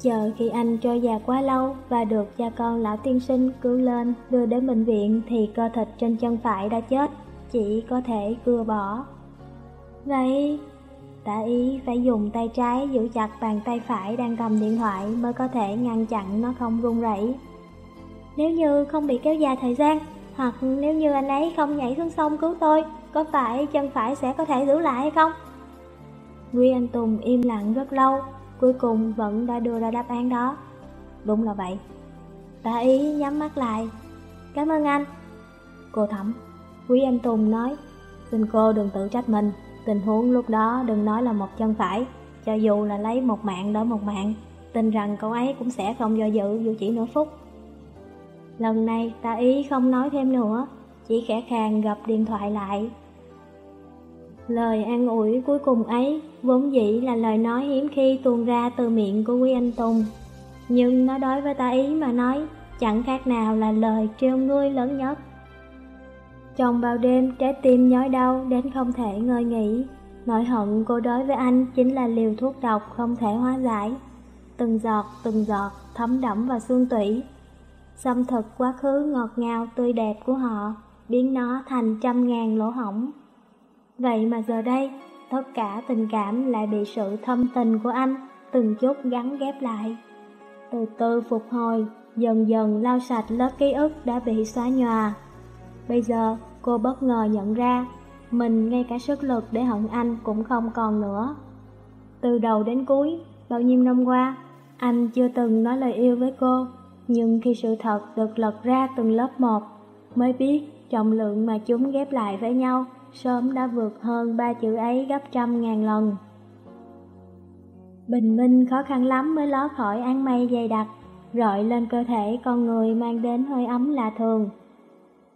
Speaker 1: Chờ khi anh trôi già quá lâu và được cha con lão tiên sinh cứu lên đưa đến bệnh viện thì cơ thịt trên chân phải đã chết, chỉ có thể cưa bỏ. Vậy Tả ý phải dùng tay trái giữ chặt bàn tay phải đang cầm điện thoại mới có thể ngăn chặn nó không run rẩy. Nếu như không bị kéo dài thời gian, hoặc nếu như anh ấy không nhảy xuống sông cứu tôi, có phải chân phải sẽ có thể giữ lại hay không? Nguy Anh Tùng im lặng rất lâu, cuối cùng vẫn đã đưa ra đáp án đó. Đúng là vậy. Tả ý nhắm mắt lại. Cảm ơn anh. Cô thẩm. Quý Anh Tùng nói, xin cô đừng tự trách mình, Tình huống lúc đó đừng nói là một chân phải, cho dù là lấy một mạng đổi một mạng, tin rằng cậu ấy cũng sẽ không do dự dù chỉ nửa phút. Lần này ta ý không nói thêm nữa, chỉ khẽ khàng gặp điện thoại lại. Lời an ủi cuối cùng ấy vốn dĩ là lời nói hiếm khi tuôn ra từ miệng của Quý Anh Tùng. Nhưng nó đối với ta ý mà nói, chẳng khác nào là lời trêu ngươi lớn nhất. Trong bao đêm, trái tim nhói đau đến không thể ngơi nghỉ. Nỗi hận cô đối với anh chính là liều thuốc độc không thể hóa giải. Từng giọt từng giọt thấm đẫm vào xương tủy. Xâm thực quá khứ ngọt ngào tươi đẹp của họ, Biến nó thành trăm ngàn lỗ hỏng Vậy mà giờ đây, Tất cả tình cảm lại bị sự thâm tình của anh Từng chút gắn ghép lại. Từ từ phục hồi, Dần dần lau sạch lớp ký ức đã bị xóa nhòa. Bây giờ cô bất ngờ nhận ra Mình ngay cả sức lực để hận anh cũng không còn nữa. Từ đầu đến cuối, bao nhiêu năm qua Anh chưa từng nói lời yêu với cô Nhưng khi sự thật được lật ra từng lớp một Mới biết trọng lượng mà chúng ghép lại với nhau Sớm đã vượt hơn ba chữ ấy gấp trăm ngàn lần. Bình minh khó khăn lắm mới ló khỏi áng mây dày đặc Rọi lên cơ thể con người mang đến hơi ấm lạ thường.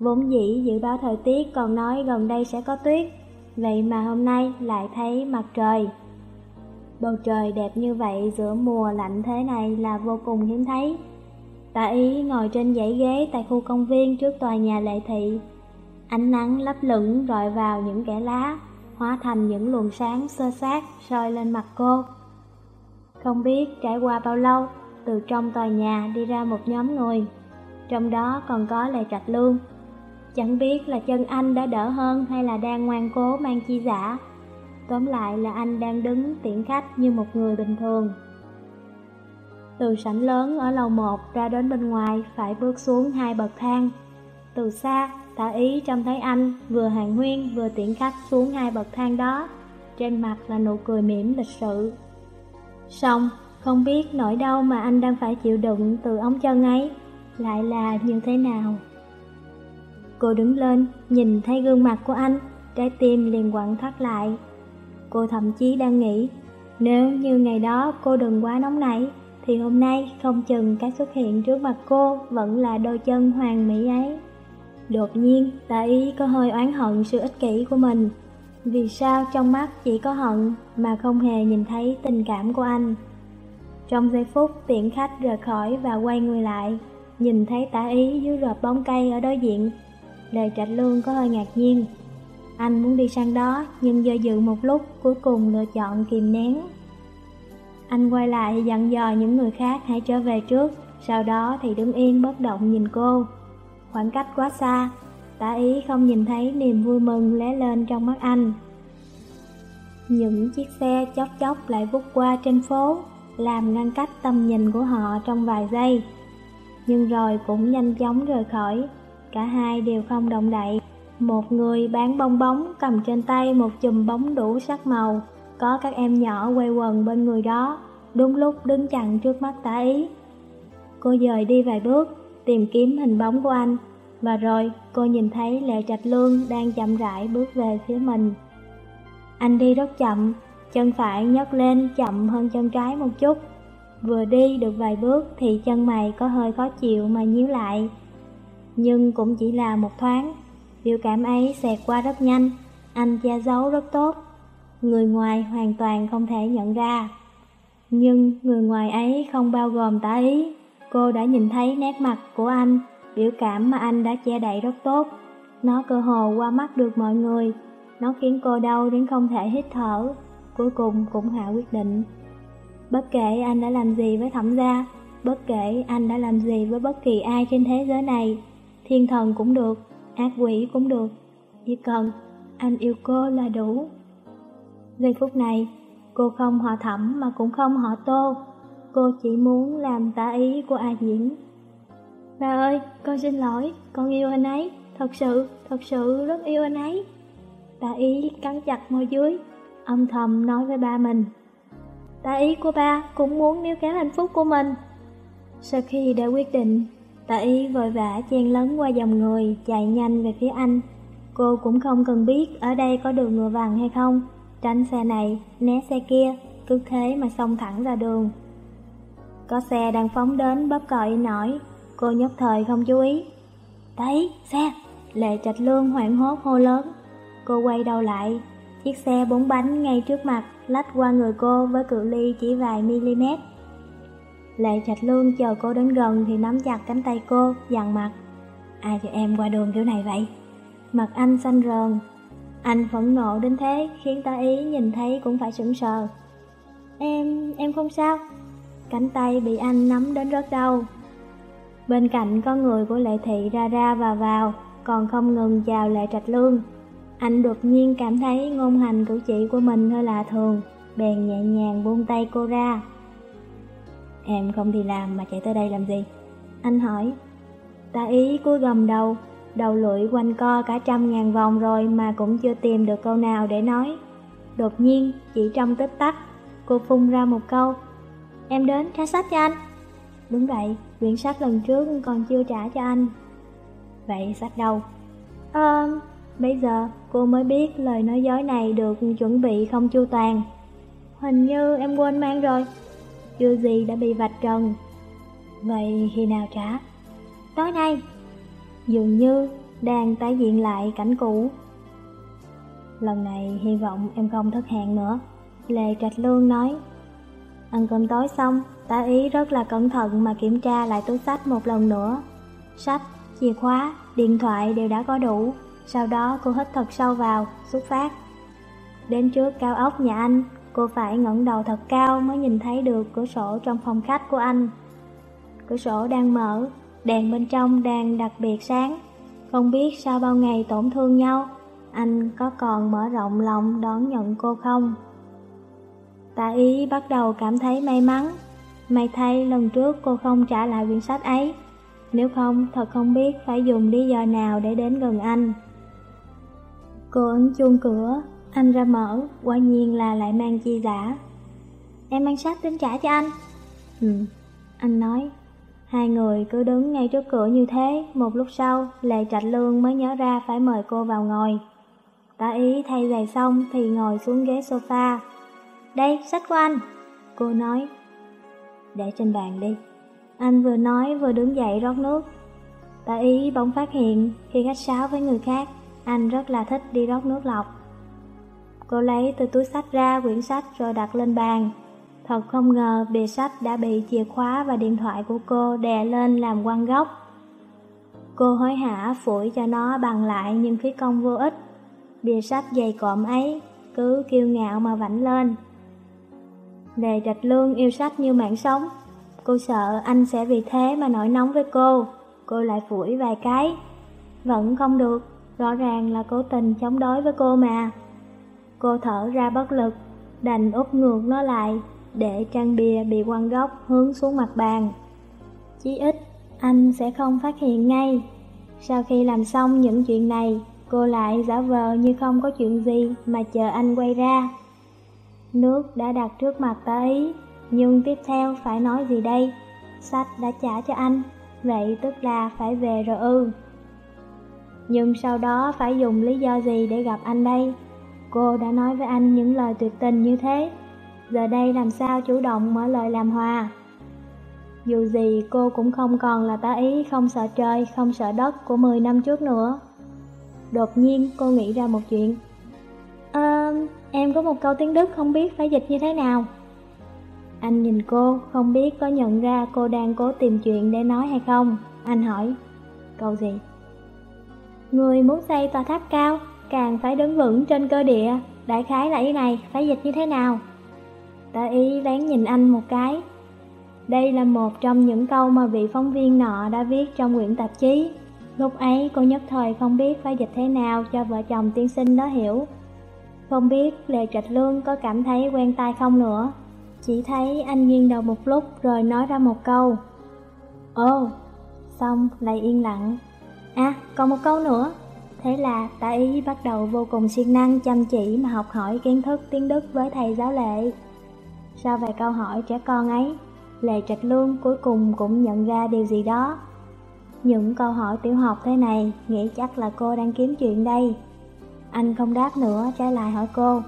Speaker 1: Vốn dĩ dự báo thời tiết còn nói gần đây sẽ có tuyết, vậy mà hôm nay lại thấy mặt trời. Bầu trời đẹp như vậy giữa mùa lạnh thế này là vô cùng hiếm thấy. Tạ ý ngồi trên dãy ghế tại khu công viên trước tòa nhà lệ thị. Ánh nắng lấp lửng rọi vào những kẻ lá, hóa thành những luồng sáng sơ sát soi lên mặt cô. Không biết trải qua bao lâu, từ trong tòa nhà đi ra một nhóm người, trong đó còn có Lệ Trạch Lương. Chẳng biết là chân anh đã đỡ hơn hay là đang ngoan cố mang chi giả. Tóm lại là anh đang đứng tiễn khách như một người bình thường. Từ sảnh lớn ở lầu 1 ra đến bên ngoài phải bước xuống hai bậc thang. Từ xa, tả ý trông thấy anh vừa hàng huyên vừa tiễn khách xuống hai bậc thang đó. Trên mặt là nụ cười mỉm lịch sự. Xong, không biết nỗi đau mà anh đang phải chịu đựng từ ống chân ấy lại là như thế nào. Cô đứng lên, nhìn thấy gương mặt của anh, trái tim liền quặn thắt lại. Cô thậm chí đang nghĩ, nếu như ngày đó cô đừng quá nóng nảy, thì hôm nay không chừng cái xuất hiện trước mặt cô vẫn là đôi chân hoàng mỹ ấy. Đột nhiên, tạ ý có hơi oán hận sự ích kỷ của mình. Vì sao trong mắt chỉ có hận mà không hề nhìn thấy tình cảm của anh? Trong giây phút tiện khách rời khỏi và quay người lại, nhìn thấy tả ý dưới rợp bóng cây ở đối diện. Lê Trạch Lương có hơi ngạc nhiên. Anh muốn đi sang đó nhưng do dự một lúc cuối cùng lựa chọn kìm nén. Anh quay lại dặn dò những người khác hãy trở về trước, sau đó thì đứng yên bất động nhìn cô. Khoảng cách quá xa, tả ý không nhìn thấy niềm vui mừng lé lên trong mắt anh. Những chiếc xe chốc chốc lại vút qua trên phố, làm ngăn cách tầm nhìn của họ trong vài giây. Nhưng rồi cũng nhanh chóng rời khỏi, cả hai đều không động đậy. Một người bán bong bóng cầm trên tay một chùm bóng đủ sắc màu, có các em nhỏ quay quần bên người đó, đúng lúc đứng chặn trước mắt tả ý. Cô dời đi vài bước, tìm kiếm hình bóng của anh, và rồi cô nhìn thấy Lệ Trạch Lương đang chậm rãi bước về phía mình. Anh đi rất chậm, chân phải nhấc lên chậm hơn chân trái một chút. Vừa đi được vài bước thì chân mày có hơi khó chịu mà nhíu lại. Nhưng cũng chỉ là một thoáng, biểu cảm ấy xẹt qua rất nhanh, anh che giấu rất tốt. Người ngoài hoàn toàn không thể nhận ra. Nhưng người ngoài ấy không bao gồm tá ý. Cô đã nhìn thấy nét mặt của anh, biểu cảm mà anh đã che đậy rất tốt. Nó cơ hồ qua mắt được mọi người. Nó khiến cô đau đến không thể hít thở. Cuối cùng cũng hạ quyết định. Bất kể anh đã làm gì với thẩm gia, bất kể anh đã làm gì với bất kỳ ai trên thế giới này, thiên thần cũng được, ác quỷ cũng được, chỉ cần anh yêu cô là đủ. Giây phút này, cô không họ thẩm mà cũng không họ tô, cô chỉ muốn làm tả ý của A Diễn. Ba ơi, con xin lỗi, con yêu anh ấy, thật sự, thật sự rất yêu anh ấy. Bà ý cắn chặt môi dưới, âm thầm nói với ba mình. Bà ý của ba cũng muốn níu kéo hạnh phúc của mình. Sau khi đã quyết định, Tạ y vội vã chen lấn qua dòng người, chạy nhanh về phía anh. Cô cũng không cần biết ở đây có đường ngựa vàng hay không, tránh xe này, né xe kia, cứ thế mà xông thẳng ra đường. Có xe đang phóng đến bóp còi nổi, cô nhất thời không chú ý. thấy xe! Lệ Trạch Lương hoảng hốt hô lớn. Cô quay đầu lại, chiếc xe bốn bánh ngay trước mặt lách qua người cô với cự ly chỉ vài mm. Lệ Trạch Lương chờ cô đến gần thì nắm chặt cánh tay cô, dằn mặt. Ai cho em qua đường kiểu này vậy? Mặt anh xanh rờn. Anh phẫn nộ đến thế khiến ta ý nhìn thấy cũng phải sững sờ. Em, em không sao. Cánh tay bị anh nắm đến rất đau. Bên cạnh có người của Lệ Thị ra ra và vào, còn không ngừng chào Lệ Trạch Lương. Anh đột nhiên cảm thấy ngôn hành cử chỉ của mình hơi lạ thường, bèn nhẹ nhàng buông tay cô ra. Em không đi làm mà chạy tới đây làm gì? Anh hỏi. Ta ý cúi gầm đầu, đầu lưỡi quanh co cả trăm ngàn vòng rồi mà cũng chưa tìm được câu nào để nói. Đột nhiên, chỉ trong tích tắc, cô phun ra một câu. Em đến trả sách cho anh. Đúng vậy, quyển sách lần trước còn chưa trả cho anh. Vậy sách đâu? Ờ, bây giờ cô mới biết lời nói dối này được chuẩn bị không chu toàn. Hình như em quên mang rồi. Chưa gì đã bị vạch trần. Vậy khi nào trả? Tối nay. Dường như đang tái diện lại cảnh cũ. Lần này hy vọng em không thất hẹn nữa. Lê Trạch Lương nói. Ăn cơm tối xong, tá ý rất là cẩn thận mà kiểm tra lại túi sách một lần nữa. Sách, chìa khóa, điện thoại đều đã có đủ. Sau đó cô hít thật sâu vào, xuất phát. Đến trước cao ốc nhà anh, cô phải ngẩng đầu thật cao mới nhìn thấy được cửa sổ trong phòng khách của anh. Cửa sổ đang mở, đèn bên trong đang đặc biệt sáng. Không biết sau bao ngày tổn thương nhau, anh có còn mở rộng lòng đón nhận cô không? Tạ ý bắt đầu cảm thấy may mắn. May thay lần trước cô không trả lại quyển sách ấy Nếu không thật không biết phải dùng lý do nào để đến gần anh Cô ấn chuông cửa anh ra mở Quả nhiên là lại mang chi giả Em mang sách đến trả cho anh Ừ Anh nói Hai người cứ đứng ngay trước cửa như thế Một lúc sau Lệ Trạch Lương mới nhớ ra phải mời cô vào ngồi Tá ý thay giày xong Thì ngồi xuống ghế sofa Đây sách của anh Cô nói để trên bàn đi. Anh vừa nói vừa đứng dậy rót nước. Tạ ý bỗng phát hiện khi khách sáo với người khác, anh rất là thích đi rót nước lọc. Cô lấy từ túi sách ra quyển sách rồi đặt lên bàn. Thật không ngờ bìa sách đã bị chìa khóa và điện thoại của cô đè lên làm quăng góc. Cô hối hả phủi cho nó bằng lại nhưng phí công vô ích. Bìa sách dày cộm ấy cứ kiêu ngạo mà vảnh lên. Đề Trạch Lương yêu sách như mạng sống. Cô sợ anh sẽ vì thế mà nổi nóng với cô. Cô lại phủi vài cái. Vẫn không được, rõ ràng là cố tình chống đối với cô mà. Cô thở ra bất lực, đành úp ngược nó lại, để trang bìa bị quăng góc hướng xuống mặt bàn. Chí ít, anh sẽ không phát hiện ngay. Sau khi làm xong những chuyện này, cô lại giả vờ như không có chuyện gì mà chờ anh quay ra. Nước đã đặt trước mặt ta ý, nhưng tiếp theo phải nói gì đây? Sách đã trả cho anh, vậy tức là phải về rồi ư. Nhưng sau đó phải dùng lý do gì để gặp anh đây? Cô đã nói với anh những lời tuyệt tình như thế, giờ đây làm sao chủ động mở lời làm hòa? Dù gì cô cũng không còn là tá ý không sợ trời, không sợ đất của 10 năm trước nữa. Đột nhiên cô nghĩ ra một chuyện. À, Em có một câu tiếng Đức không biết phải dịch như thế nào. Anh nhìn cô, không biết có nhận ra cô đang cố tìm chuyện để nói hay không. Anh hỏi, câu gì? Người muốn xây tòa tháp cao, càng phải đứng vững trên cơ địa. Đại khái là ý này, phải dịch như thế nào? Tạ ý lén nhìn anh một cái. Đây là một trong những câu mà vị phóng viên nọ đã viết trong quyển tạp chí. Lúc ấy cô nhất thời không biết phải dịch thế nào cho vợ chồng tiên sinh đó hiểu. Không biết Lê Trạch Lương có cảm thấy quen tai không nữa Chỉ thấy anh nghiêng đầu một lúc rồi nói ra một câu Ồ, xong lại yên lặng À, còn một câu nữa Thế là tạ ý bắt đầu vô cùng siêng năng chăm chỉ mà học hỏi kiến thức tiếng Đức với thầy giáo lệ. Sau vài câu hỏi trẻ con ấy Lệ Trạch Lương cuối cùng cũng nhận ra điều gì đó. Những câu hỏi tiểu học thế này nghĩ chắc là cô đang kiếm chuyện đây. Anh không đáp nữa, trái lại hỏi cô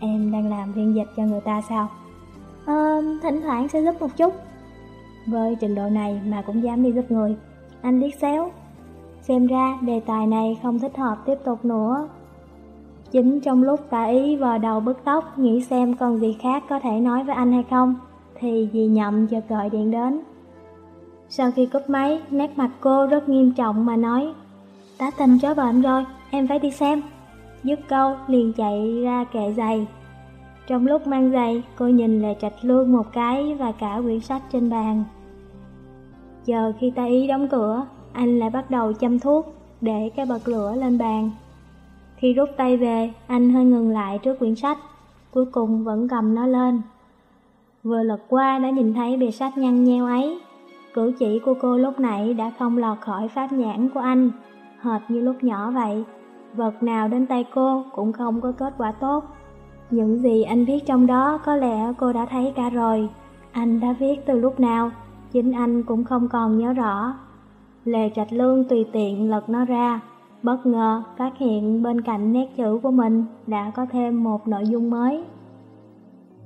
Speaker 1: Em đang làm phiên dịch cho người ta sao? Ờ, thỉnh thoảng sẽ giúp một chút. Với trình độ này mà cũng dám đi giúp người Anh liếc xéo. Xem ra đề tài này không thích hợp tiếp tục nữa. Chính trong lúc tả ý vò đầu bứt tóc Nghĩ xem còn gì khác có thể nói với anh hay không Thì dì nhậm chợt gọi điện đến. Sau khi cúp máy, nét mặt cô rất nghiêm trọng mà nói Tá tình chó bệnh rồi, em phải đi xem. Dứt câu liền chạy ra kệ giày. Trong lúc mang giày cô nhìn Lệ Trạch Lương một cái và cả quyển sách trên bàn. Chờ khi ta ý đóng cửa anh lại bắt đầu châm thuốc để cái bật lửa lên bàn Khi rút tay về anh hơi ngừng lại trước quyển sách Cuối cùng vẫn cầm nó lên Vừa lật qua đã nhìn thấy bìa sách nhăn nheo ấy Cử chỉ của cô lúc nãy đã không lọt khỏi pháp nhãn của anh Hệt như lúc nhỏ vậy vật nào đến tay cô cũng không có kết quả tốt. Những gì anh viết trong đó có lẽ cô đã thấy cả rồi. Anh đã viết từ lúc nào, chính anh cũng không còn nhớ rõ. Lê Trạch Lương tùy tiện lật nó ra, bất ngờ phát hiện bên cạnh nét chữ của mình đã có thêm một nội dung mới.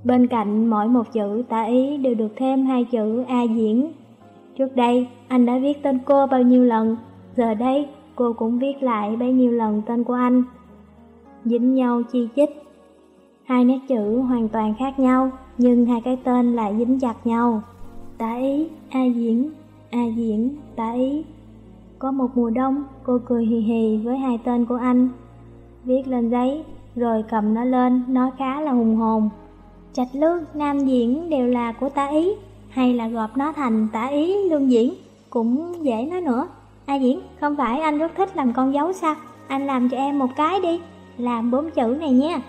Speaker 1: Bên cạnh mỗi một chữ tả ý đều được thêm hai chữ A diễn. Trước đây, anh đã viết tên cô bao nhiêu lần, giờ đây cô cũng viết lại bấy nhiêu lần tên của anh. Dính nhau chi chích. Hai nét chữ hoàn toàn khác nhau, nhưng hai cái tên lại dính chặt nhau. Tả ý, A Diễn, A Diễn, tả ý. Có một mùa đông, cô cười hì hì với hai tên của anh. Viết lên giấy, rồi cầm nó lên, nói khá là hùng hồn. Trạch lương, nam diễn đều là của tả ý, hay là gộp nó thành tả ý, lương diễn, cũng dễ nói nữa. A Diễn, không phải anh rất thích làm con dấu sao? Anh làm cho em một cái đi, làm bốn chữ này nha.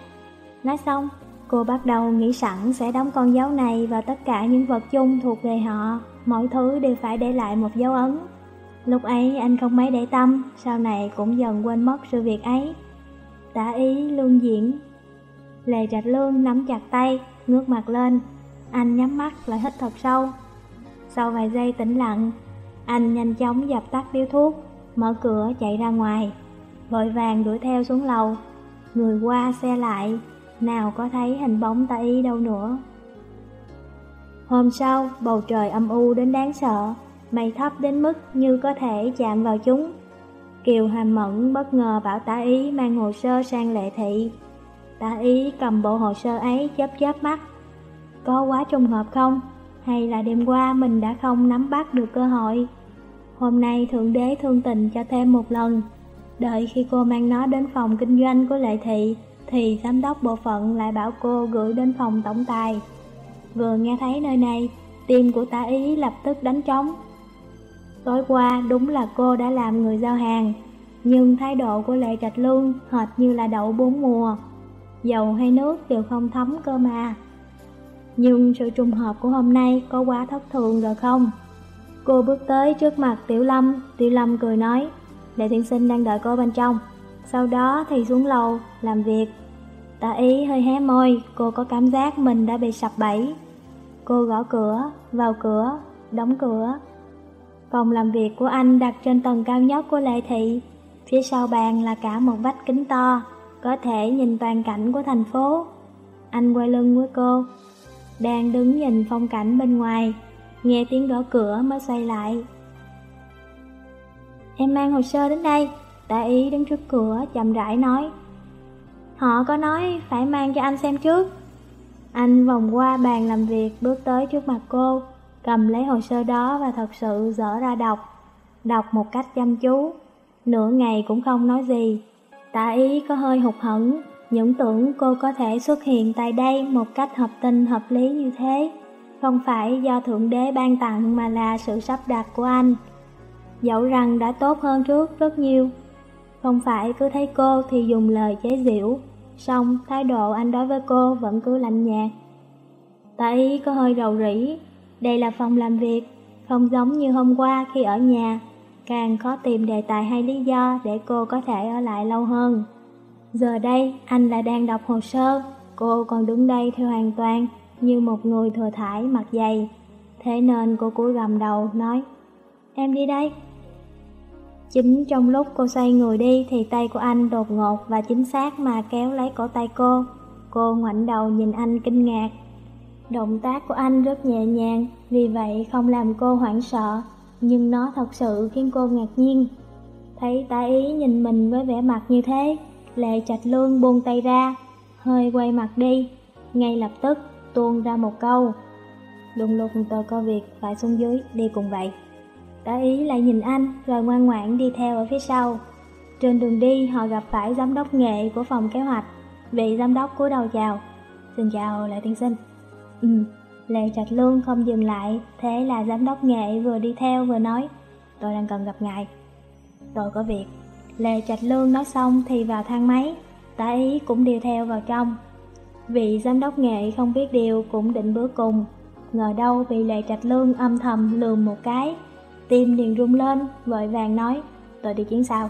Speaker 1: Nói xong, Cô bắt đầu nghĩ sẵn sẽ đóng con dấu này vào tất cả những vật chung thuộc về họ, mọi thứ đều phải để lại một dấu ấn. Lúc ấy anh không mấy để tâm, sau này cũng dần quên mất sự việc ấy. Tả ý luôn diễn Lê Trạch Lương nắm chặt tay, ngước mặt lên. Anh nhắm mắt lại hít thật sâu. Sau vài giây tĩnh lặng, anh nhanh chóng dập tắt điếu thuốc, mở cửa chạy ra ngoài. Vội vàng đuổi theo xuống lầu. Người qua xe lại, nào có thấy hình bóng tả ý đâu nữa. Hôm sau, bầu trời âm u đến đáng sợ, mây thấp đến mức như có thể chạm vào chúng. Kiều Hàm Mẫn bất ngờ bảo tả ý mang hồ sơ sang lệ thị. Tả ý cầm bộ hồ sơ ấy chớp chớp mắt. Có quá trùng hợp không? Hay là đêm qua mình đã không nắm bắt được cơ hội? Hôm nay Thượng Đế thương tình cho thêm một lần. Đợi khi cô mang nó đến phòng kinh doanh của lệ thị, thì giám đốc bộ phận lại bảo cô gửi đến phòng tổng tài. Vừa nghe thấy nơi này, tim của tá ý lập tức đánh trống. Tối qua đúng là cô đã làm người giao hàng, nhưng thái độ của Lệ Trạch Lương hệt như là đậu bốn mùa. Dầu hay nước đều không thấm cơ mà. Nhưng sự trùng hợp của hôm nay có quá thất thường rồi không? Cô bước tới trước mặt Tiểu Lâm, Tiểu Lâm cười nói, Lệ Thiên Sinh đang đợi cô bên trong. Sau đó thì xuống lầu, làm việc. Tạ ý hơi hé môi, cô có cảm giác mình đã bị sập bẫy. Cô gõ cửa, vào cửa, đóng cửa. Phòng làm việc của anh đặt trên tầng cao nhất của lệ thị. Phía sau bàn là cả một vách kính to, có thể nhìn toàn cảnh của thành phố. Anh quay lưng với cô, đang đứng nhìn phong cảnh bên ngoài, nghe tiếng gõ cửa mới xoay lại. Em mang hồ sơ đến đây, tạ ý đứng trước cửa chậm rãi nói. Họ có nói phải mang cho anh xem trước. Anh vòng qua bàn làm việc bước tới trước mặt cô, cầm lấy hồ sơ đó và thật sự dở ra đọc. Đọc một cách chăm chú, nửa ngày cũng không nói gì. Tạ ý có hơi hụt hẫng, những tưởng cô có thể xuất hiện tại đây một cách hợp tình hợp lý như thế. Không phải do Thượng Đế ban tặng mà là sự sắp đặt của anh. Dẫu rằng đã tốt hơn trước rất nhiều. Không phải cứ thấy cô thì dùng lời chế giễu, song thái độ anh đối với cô vẫn cứ lạnh nhạt. Tạ ý có hơi rầu rĩ, đây là phòng làm việc, không giống như hôm qua khi ở nhà, càng khó tìm đề tài hay lý do để cô có thể ở lại lâu hơn. Giờ đây, anh lại đang đọc hồ sơ, cô còn đứng đây theo hoàn toàn, như một người thừa thải mặt dày. Thế nên cô cúi gầm đầu, nói, em đi đây. Chính trong lúc cô xoay người đi thì tay của anh đột ngột và chính xác mà kéo lấy cổ tay cô. Cô ngoảnh đầu nhìn anh kinh ngạc. Động tác của anh rất nhẹ nhàng, vì vậy không làm cô hoảng sợ, nhưng nó thật sự khiến cô ngạc nhiên. Thấy tá ý nhìn mình với vẻ mặt như thế, Lệ Trạch Lương buông tay ra, hơi quay mặt đi, ngay lập tức tuôn ra một câu. Đùng lục tôi có việc phải xuống dưới đi cùng vậy. Tá ý lại nhìn anh rồi ngoan ngoãn đi theo ở phía sau. Trên đường đi họ gặp phải giám đốc nghệ của phòng kế hoạch. Vị giám đốc cúi đầu chào. Xin chào Lệ Tiên Sinh. Ừ, Lệ Trạch Lương không dừng lại, thế là giám đốc nghệ vừa đi theo vừa nói, tôi đang cần gặp ngài. Tôi có việc. Lệ Trạch Lương nói xong thì vào thang máy, tá ý cũng đi theo vào trong. Vị giám đốc nghệ không biết điều cũng định bước cùng, ngờ đâu bị Lệ Trạch Lương âm thầm lườm một cái, tim liền rung lên, vội vàng nói, tôi đi chuyến sau.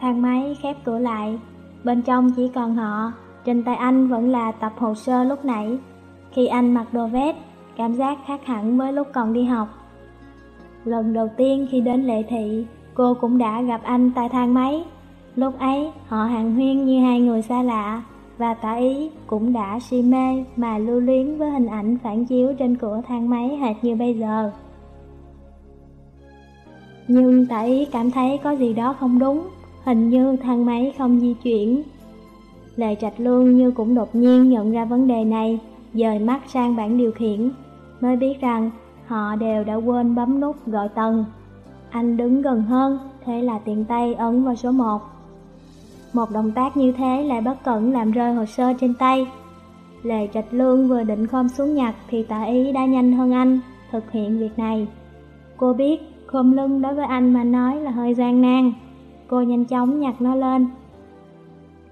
Speaker 1: Thang máy khép cửa lại, bên trong chỉ còn họ, trên tay anh vẫn là tập hồ sơ lúc nãy. Khi anh mặc đồ vest, cảm giác khác hẳn với lúc còn đi học. Lần đầu tiên khi đến lệ thị, cô cũng đã gặp anh tại thang máy. Lúc ấy, họ hàng huyên như hai người xa lạ, và tả ý cũng đã si mê mà lưu luyến với hình ảnh phản chiếu trên cửa thang máy hệt như bây giờ. Nhưng tả ý cảm thấy có gì đó không đúng, hình như thang máy không di chuyển. Lệ Trạch Lương như cũng đột nhiên nhận ra vấn đề này, dời mắt sang bảng điều khiển, mới biết rằng họ đều đã quên bấm nút gọi tầng. Anh đứng gần hơn, thế là tiện tay ấn vào số 1. Một động tác như thế lại bất cẩn làm rơi hồ sơ trên tay. Lệ Trạch Lương vừa định khom xuống nhặt thì tạ ý đã nhanh hơn anh thực hiện việc này. Cô biết khom lưng đối với anh mà nói là hơi gian nan. Cô nhanh chóng nhặt nó lên.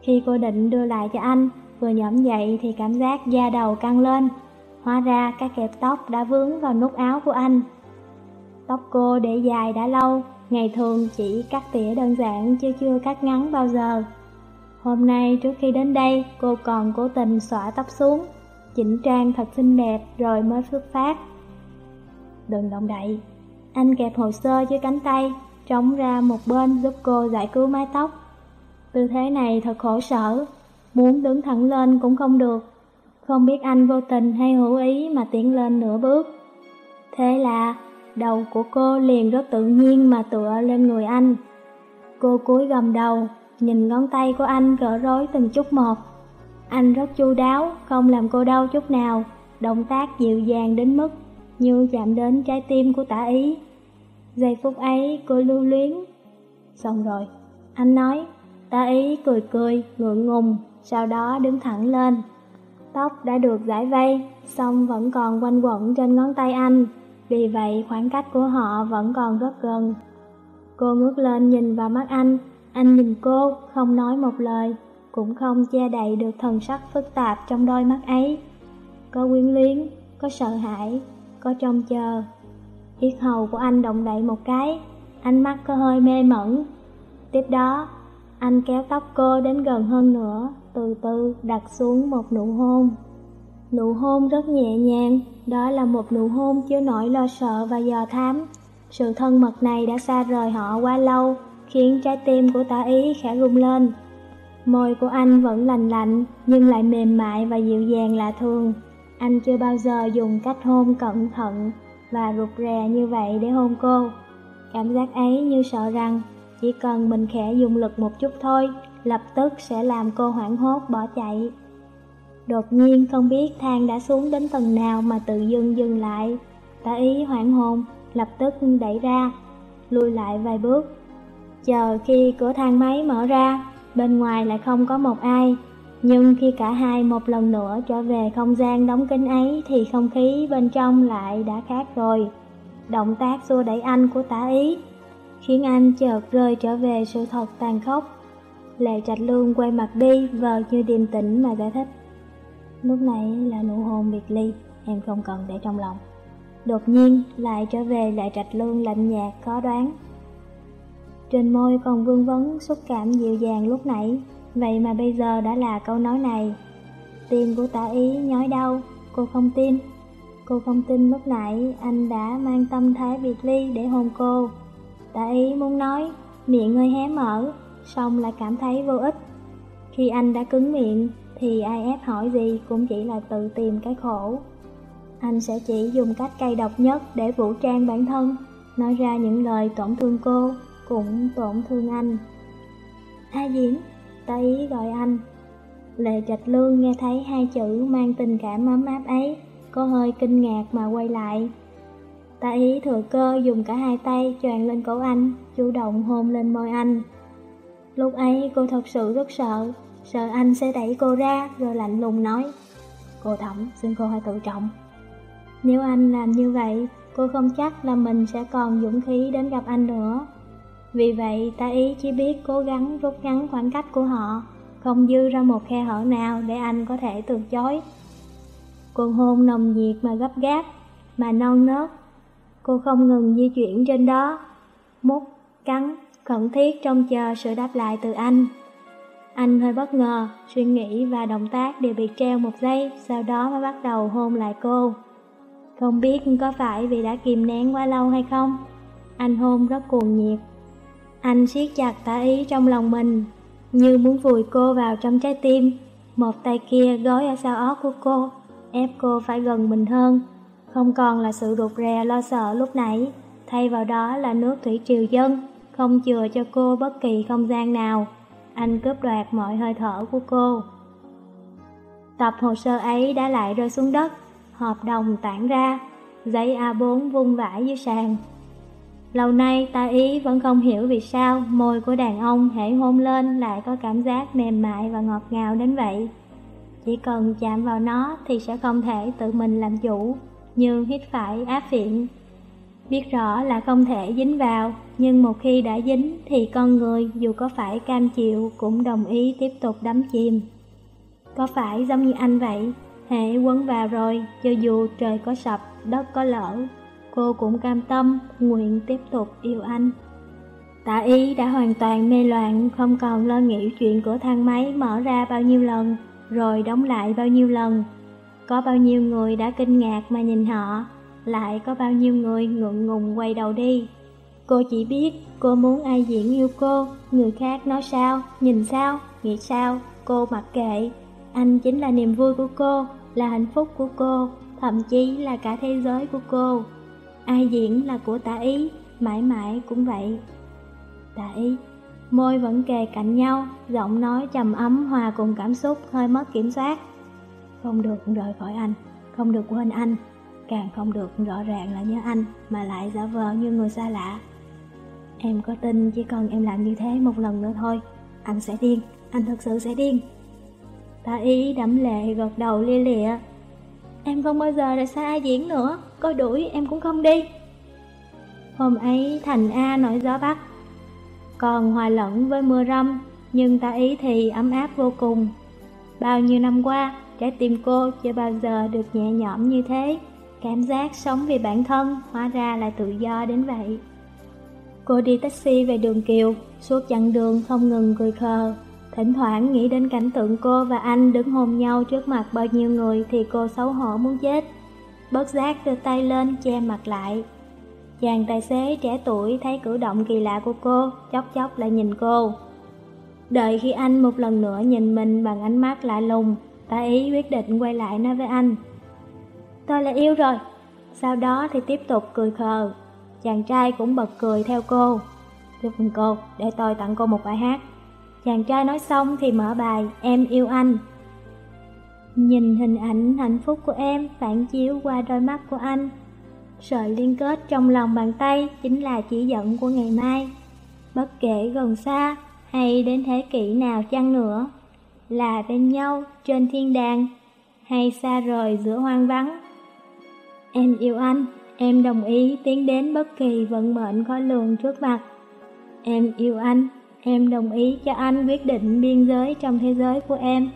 Speaker 1: Khi cô định đưa lại cho anh vừa nhõm dậy thì cảm giác da đầu căng lên. Hóa ra cái kẹp tóc đã vướng vào nút áo của anh. Tóc cô để dài đã lâu, ngày thường chỉ cắt tỉa đơn giản chứ chưa cắt ngắn bao giờ. Hôm nay trước khi đến đây, cô còn cố tình xõa tóc xuống, chỉnh trang thật xinh đẹp rồi mới xuất phát. Đừng động đậy. Anh kẹp hồ sơ dưới cánh tay, trống ra một bên giúp cô giải cứu mái tóc. Tư thế này thật khổ sở, muốn đứng thẳng lên cũng không được. Không biết anh vô tình hay hữu ý mà tiến lên nửa bước. Thế là đầu của cô liền rất tự nhiên mà tựa lên người anh. Cô cúi gầm đầu, nhìn ngón tay của anh gỡ rối từng chút một. Anh rất chu đáo, không làm cô đau chút nào, động tác dịu dàng đến mức như chạm đến trái tim của tả ý. Giây phút ấy cô lưu luyến. Xong rồi, anh nói, tả ý cười cười, ngượng ngùng, sau đó đứng thẳng lên. Tóc đã được giải vây, song vẫn còn quanh quẩn trên ngón tay anh, vì vậy khoảng cách của họ vẫn còn rất gần. Cô ngước lên nhìn vào mắt anh, anh nhìn cô, không nói một lời, cũng không che đậy được thần sắc phức tạp trong đôi mắt ấy. Có quyến luyến, có sợ hãi, có trông chờ. Yết hầu của anh động đậy một cái, ánh mắt có hơi mê mẩn. Tiếp đó, anh kéo tóc cô đến gần hơn nữa, từ từ đặt xuống một nụ hôn. Nụ hôn rất nhẹ nhàng, đó là một nụ hôn chứa nỗi lo sợ và dò thám. Sự thân mật này đã xa rời họ quá lâu, khiến trái tim của tả ý khẽ rung lên. Môi của anh vẫn lành lạnh, nhưng lại mềm mại và dịu dàng lạ thường. Anh chưa bao giờ dùng cách hôn cẩn thận và rụt rè như vậy để hôn cô. Cảm giác ấy như sợ rằng chỉ cần mình khẽ dùng lực một chút thôi, lập tức sẽ làm cô hoảng hốt bỏ chạy. Đột nhiên không biết thang đã xuống đến tầng nào mà tự dưng dừng lại. Tả ý hoảng hồn, lập tức đẩy ra, lùi lại vài bước. Chờ khi cửa thang máy mở ra, bên ngoài lại không có một ai. Nhưng khi cả hai một lần nữa trở về không gian đóng kín ấy thì không khí bên trong lại đã khác rồi. Động tác xua đẩy anh của tả ý, khiến anh chợt rơi trở về sự thật tàn khốc. Lệ Trạch Lương quay mặt đi vờ như điềm tĩnh mà giải thích. Lúc nãy là nụ hôn biệt ly, em không cần để trong lòng. Đột nhiên lại trở về Lệ Trạch Lương lạnh nhạt khó đoán. Trên môi còn vương vấn xúc cảm dịu dàng lúc nãy, vậy mà bây giờ đã là câu nói này. Tim của tả ý nhói đau, cô không tin. Cô không tin lúc nãy anh đã mang tâm thái biệt ly để hôn cô. Tả ý muốn nói, miệng hơi hé mở, xong lại cảm thấy vô ích. Khi anh đã cứng miệng, thì ai ép hỏi gì cũng chỉ là tự tìm cái khổ. Anh sẽ chỉ dùng cách cay độc nhất để vũ trang bản thân, nói ra những lời tổn thương cô, cũng tổn thương anh. A Diễm, ta ý gọi anh. Lệ Trạch Lương nghe thấy hai chữ mang tình cảm ấm áp ấy, có hơi kinh ngạc mà quay lại. Ta ý thừa cơ dùng cả hai tay choàng lên cổ anh, chủ động hôn lên môi anh. Lúc ấy cô thật sự rất sợ, sợ anh sẽ đẩy cô ra rồi lạnh lùng nói Cô Thẩm, xin cô hãy tự trọng Nếu anh làm như vậy, cô không chắc là mình sẽ còn dũng khí đến gặp anh nữa vì vậy, ta ý chỉ biết cố gắng rút ngắn khoảng cách của họ Không dư ra một khe hở nào để anh có thể từ chối Cô hôn nồng nhiệt mà gấp gáp, mà non nớt Cô không ngừng di chuyển trên đó Mút, cắn, khẩn thiết trông chờ sự đáp lại từ anh anh hơi bất ngờ, suy nghĩ và động tác đều bị treo một giây, sau đó mới bắt đầu hôn lại cô. Không biết có phải vì đã kìm nén quá lâu hay không? Anh hôn rất cuồng nhiệt. Anh siết chặt tả ý trong lòng mình, như muốn vùi cô vào trong trái tim. Một tay kia gói ở sau óc của cô, ép cô phải gần mình hơn. Không còn là sự rụt rè lo sợ lúc nãy, thay vào đó là nước thủy triều dân, không chừa cho cô bất kỳ không gian nào anh cướp đoạt mọi hơi thở của cô. Tập hồ sơ ấy đã lại rơi xuống đất, hợp đồng tản ra, giấy A4 vung vãi dưới sàn. Lâu nay ta ý vẫn không hiểu vì sao môi của đàn ông hãy hôn lên lại có cảm giác mềm mại và ngọt ngào đến vậy. Chỉ cần chạm vào nó thì sẽ không thể tự mình làm chủ, như hít phải áp phiện Biết rõ là không thể dính vào, nhưng một khi đã dính thì con người dù có phải cam chịu cũng đồng ý tiếp tục đắm chìm. Có phải giống như anh vậy? Hệ quấn vào rồi, cho dù trời có sập, đất có lở cô cũng cam tâm, nguyện tiếp tục yêu anh. Tạ ý đã hoàn toàn mê loạn, không còn lo nghĩ chuyện cửa thang máy mở ra bao nhiêu lần, rồi đóng lại bao nhiêu lần. Có bao nhiêu người đã kinh ngạc mà nhìn họ, lại có bao nhiêu người ngượng ngùng quay đầu đi. Cô chỉ biết cô muốn ai diễn yêu cô, người khác nói sao, nhìn sao, nghĩ sao, cô mặc kệ. Anh chính là niềm vui của cô, là hạnh phúc của cô, thậm chí là cả thế giới của cô. Ai diễn là của tả ý, mãi mãi cũng vậy. Tả ý, môi vẫn kề cạnh nhau, giọng nói trầm ấm hòa cùng cảm xúc hơi mất kiểm soát. Không được rời khỏi anh, không được quên anh, càng không được rõ ràng là nhớ anh mà lại giả vờ như người xa lạ. Em có tin chỉ cần em làm như thế một lần nữa thôi, anh sẽ điên, anh thật sự sẽ điên. Tạ ý đẫm lệ gật đầu lia lịa. Em không bao giờ rời xa ai diễn nữa, coi đuổi em cũng không đi. Hôm ấy thành A nổi gió bắc, còn hòa lẫn với mưa râm, nhưng ta ý thì ấm áp vô cùng. Bao nhiêu năm qua, trái tim cô chưa bao giờ được nhẹ nhõm như thế. Cảm giác sống vì bản thân hóa ra là tự do đến vậy. Cô đi taxi về đường Kiều, suốt chặng đường không ngừng cười khờ. Thỉnh thoảng nghĩ đến cảnh tượng cô và anh đứng hôn nhau trước mặt bao nhiêu người thì cô xấu hổ muốn chết. Bất giác đưa tay lên che mặt lại. Chàng tài xế trẻ tuổi thấy cử động kỳ lạ của cô, chốc chốc lại nhìn cô. Đợi khi anh một lần nữa nhìn mình bằng ánh mắt lạ lùng, ta ý quyết định quay lại nói với anh. Tôi là yêu rồi. Sau đó thì tiếp tục cười khờ. Chàng trai cũng bật cười theo cô. Chúc mừng cô, để tôi tặng cô một bài hát. Chàng trai nói xong thì mở bài Em yêu anh. Nhìn hình ảnh hạnh phúc của em phản chiếu qua đôi mắt của anh. Sợi liên kết trong lòng bàn tay chính là chỉ dẫn của ngày mai. Bất kể gần xa hay đến thế kỷ nào chăng nữa, là bên nhau trên thiên đàng hay xa rời giữa hoang vắng. Em yêu anh, em đồng ý tiến đến bất kỳ vận mệnh khó lường trước mặt. Em yêu anh, em đồng ý cho anh quyết định biên giới trong thế giới của em.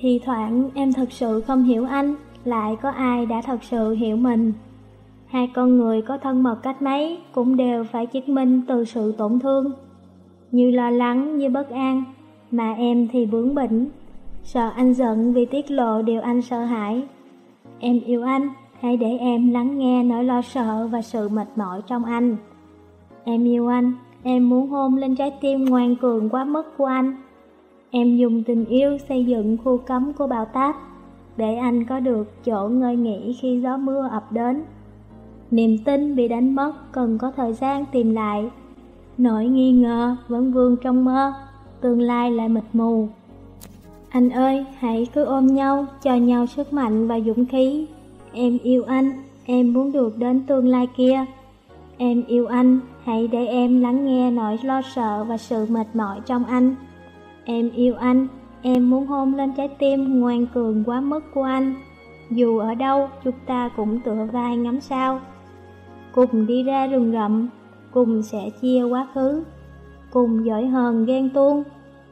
Speaker 1: Thì thoảng em thật sự không hiểu anh, lại có ai đã thật sự hiểu mình. Hai con người có thân mật cách mấy cũng đều phải chứng minh từ sự tổn thương. Như lo lắng, như bất an, mà em thì bướng bỉnh, sợ anh giận vì tiết lộ điều anh sợ hãi. Em yêu anh, hãy để em lắng nghe nỗi lo sợ và sự mệt mỏi trong anh. Em yêu anh, em muốn hôn lên trái tim ngoan cường quá mức của anh. Em dùng tình yêu xây dựng khu cấm của bão táp, để anh có được chỗ ngơi nghỉ khi gió mưa ập đến. Niềm tin bị đánh mất cần có thời gian tìm lại. Nỗi nghi ngờ vẫn vương trong mơ, tương lai lại mịt mù. Anh ơi, hãy cứ ôm nhau, cho nhau sức mạnh và dũng khí. Em yêu anh, em muốn được đến tương lai kia. Em yêu anh, hãy để em lắng nghe nỗi lo sợ và sự mệt mỏi trong anh. Em yêu anh, em muốn hôn lên trái tim ngoan cường quá mức của anh. Dù ở đâu, chúng ta cũng tựa vai ngắm sao. Cùng đi ra rừng rậm, cùng sẽ chia quá khứ. Cùng giỏi hờn ghen tuông,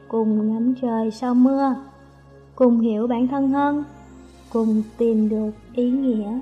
Speaker 1: cùng ngắm trời sau mưa. Cùng hiểu bản thân hơn, cùng tìm được ý nghĩa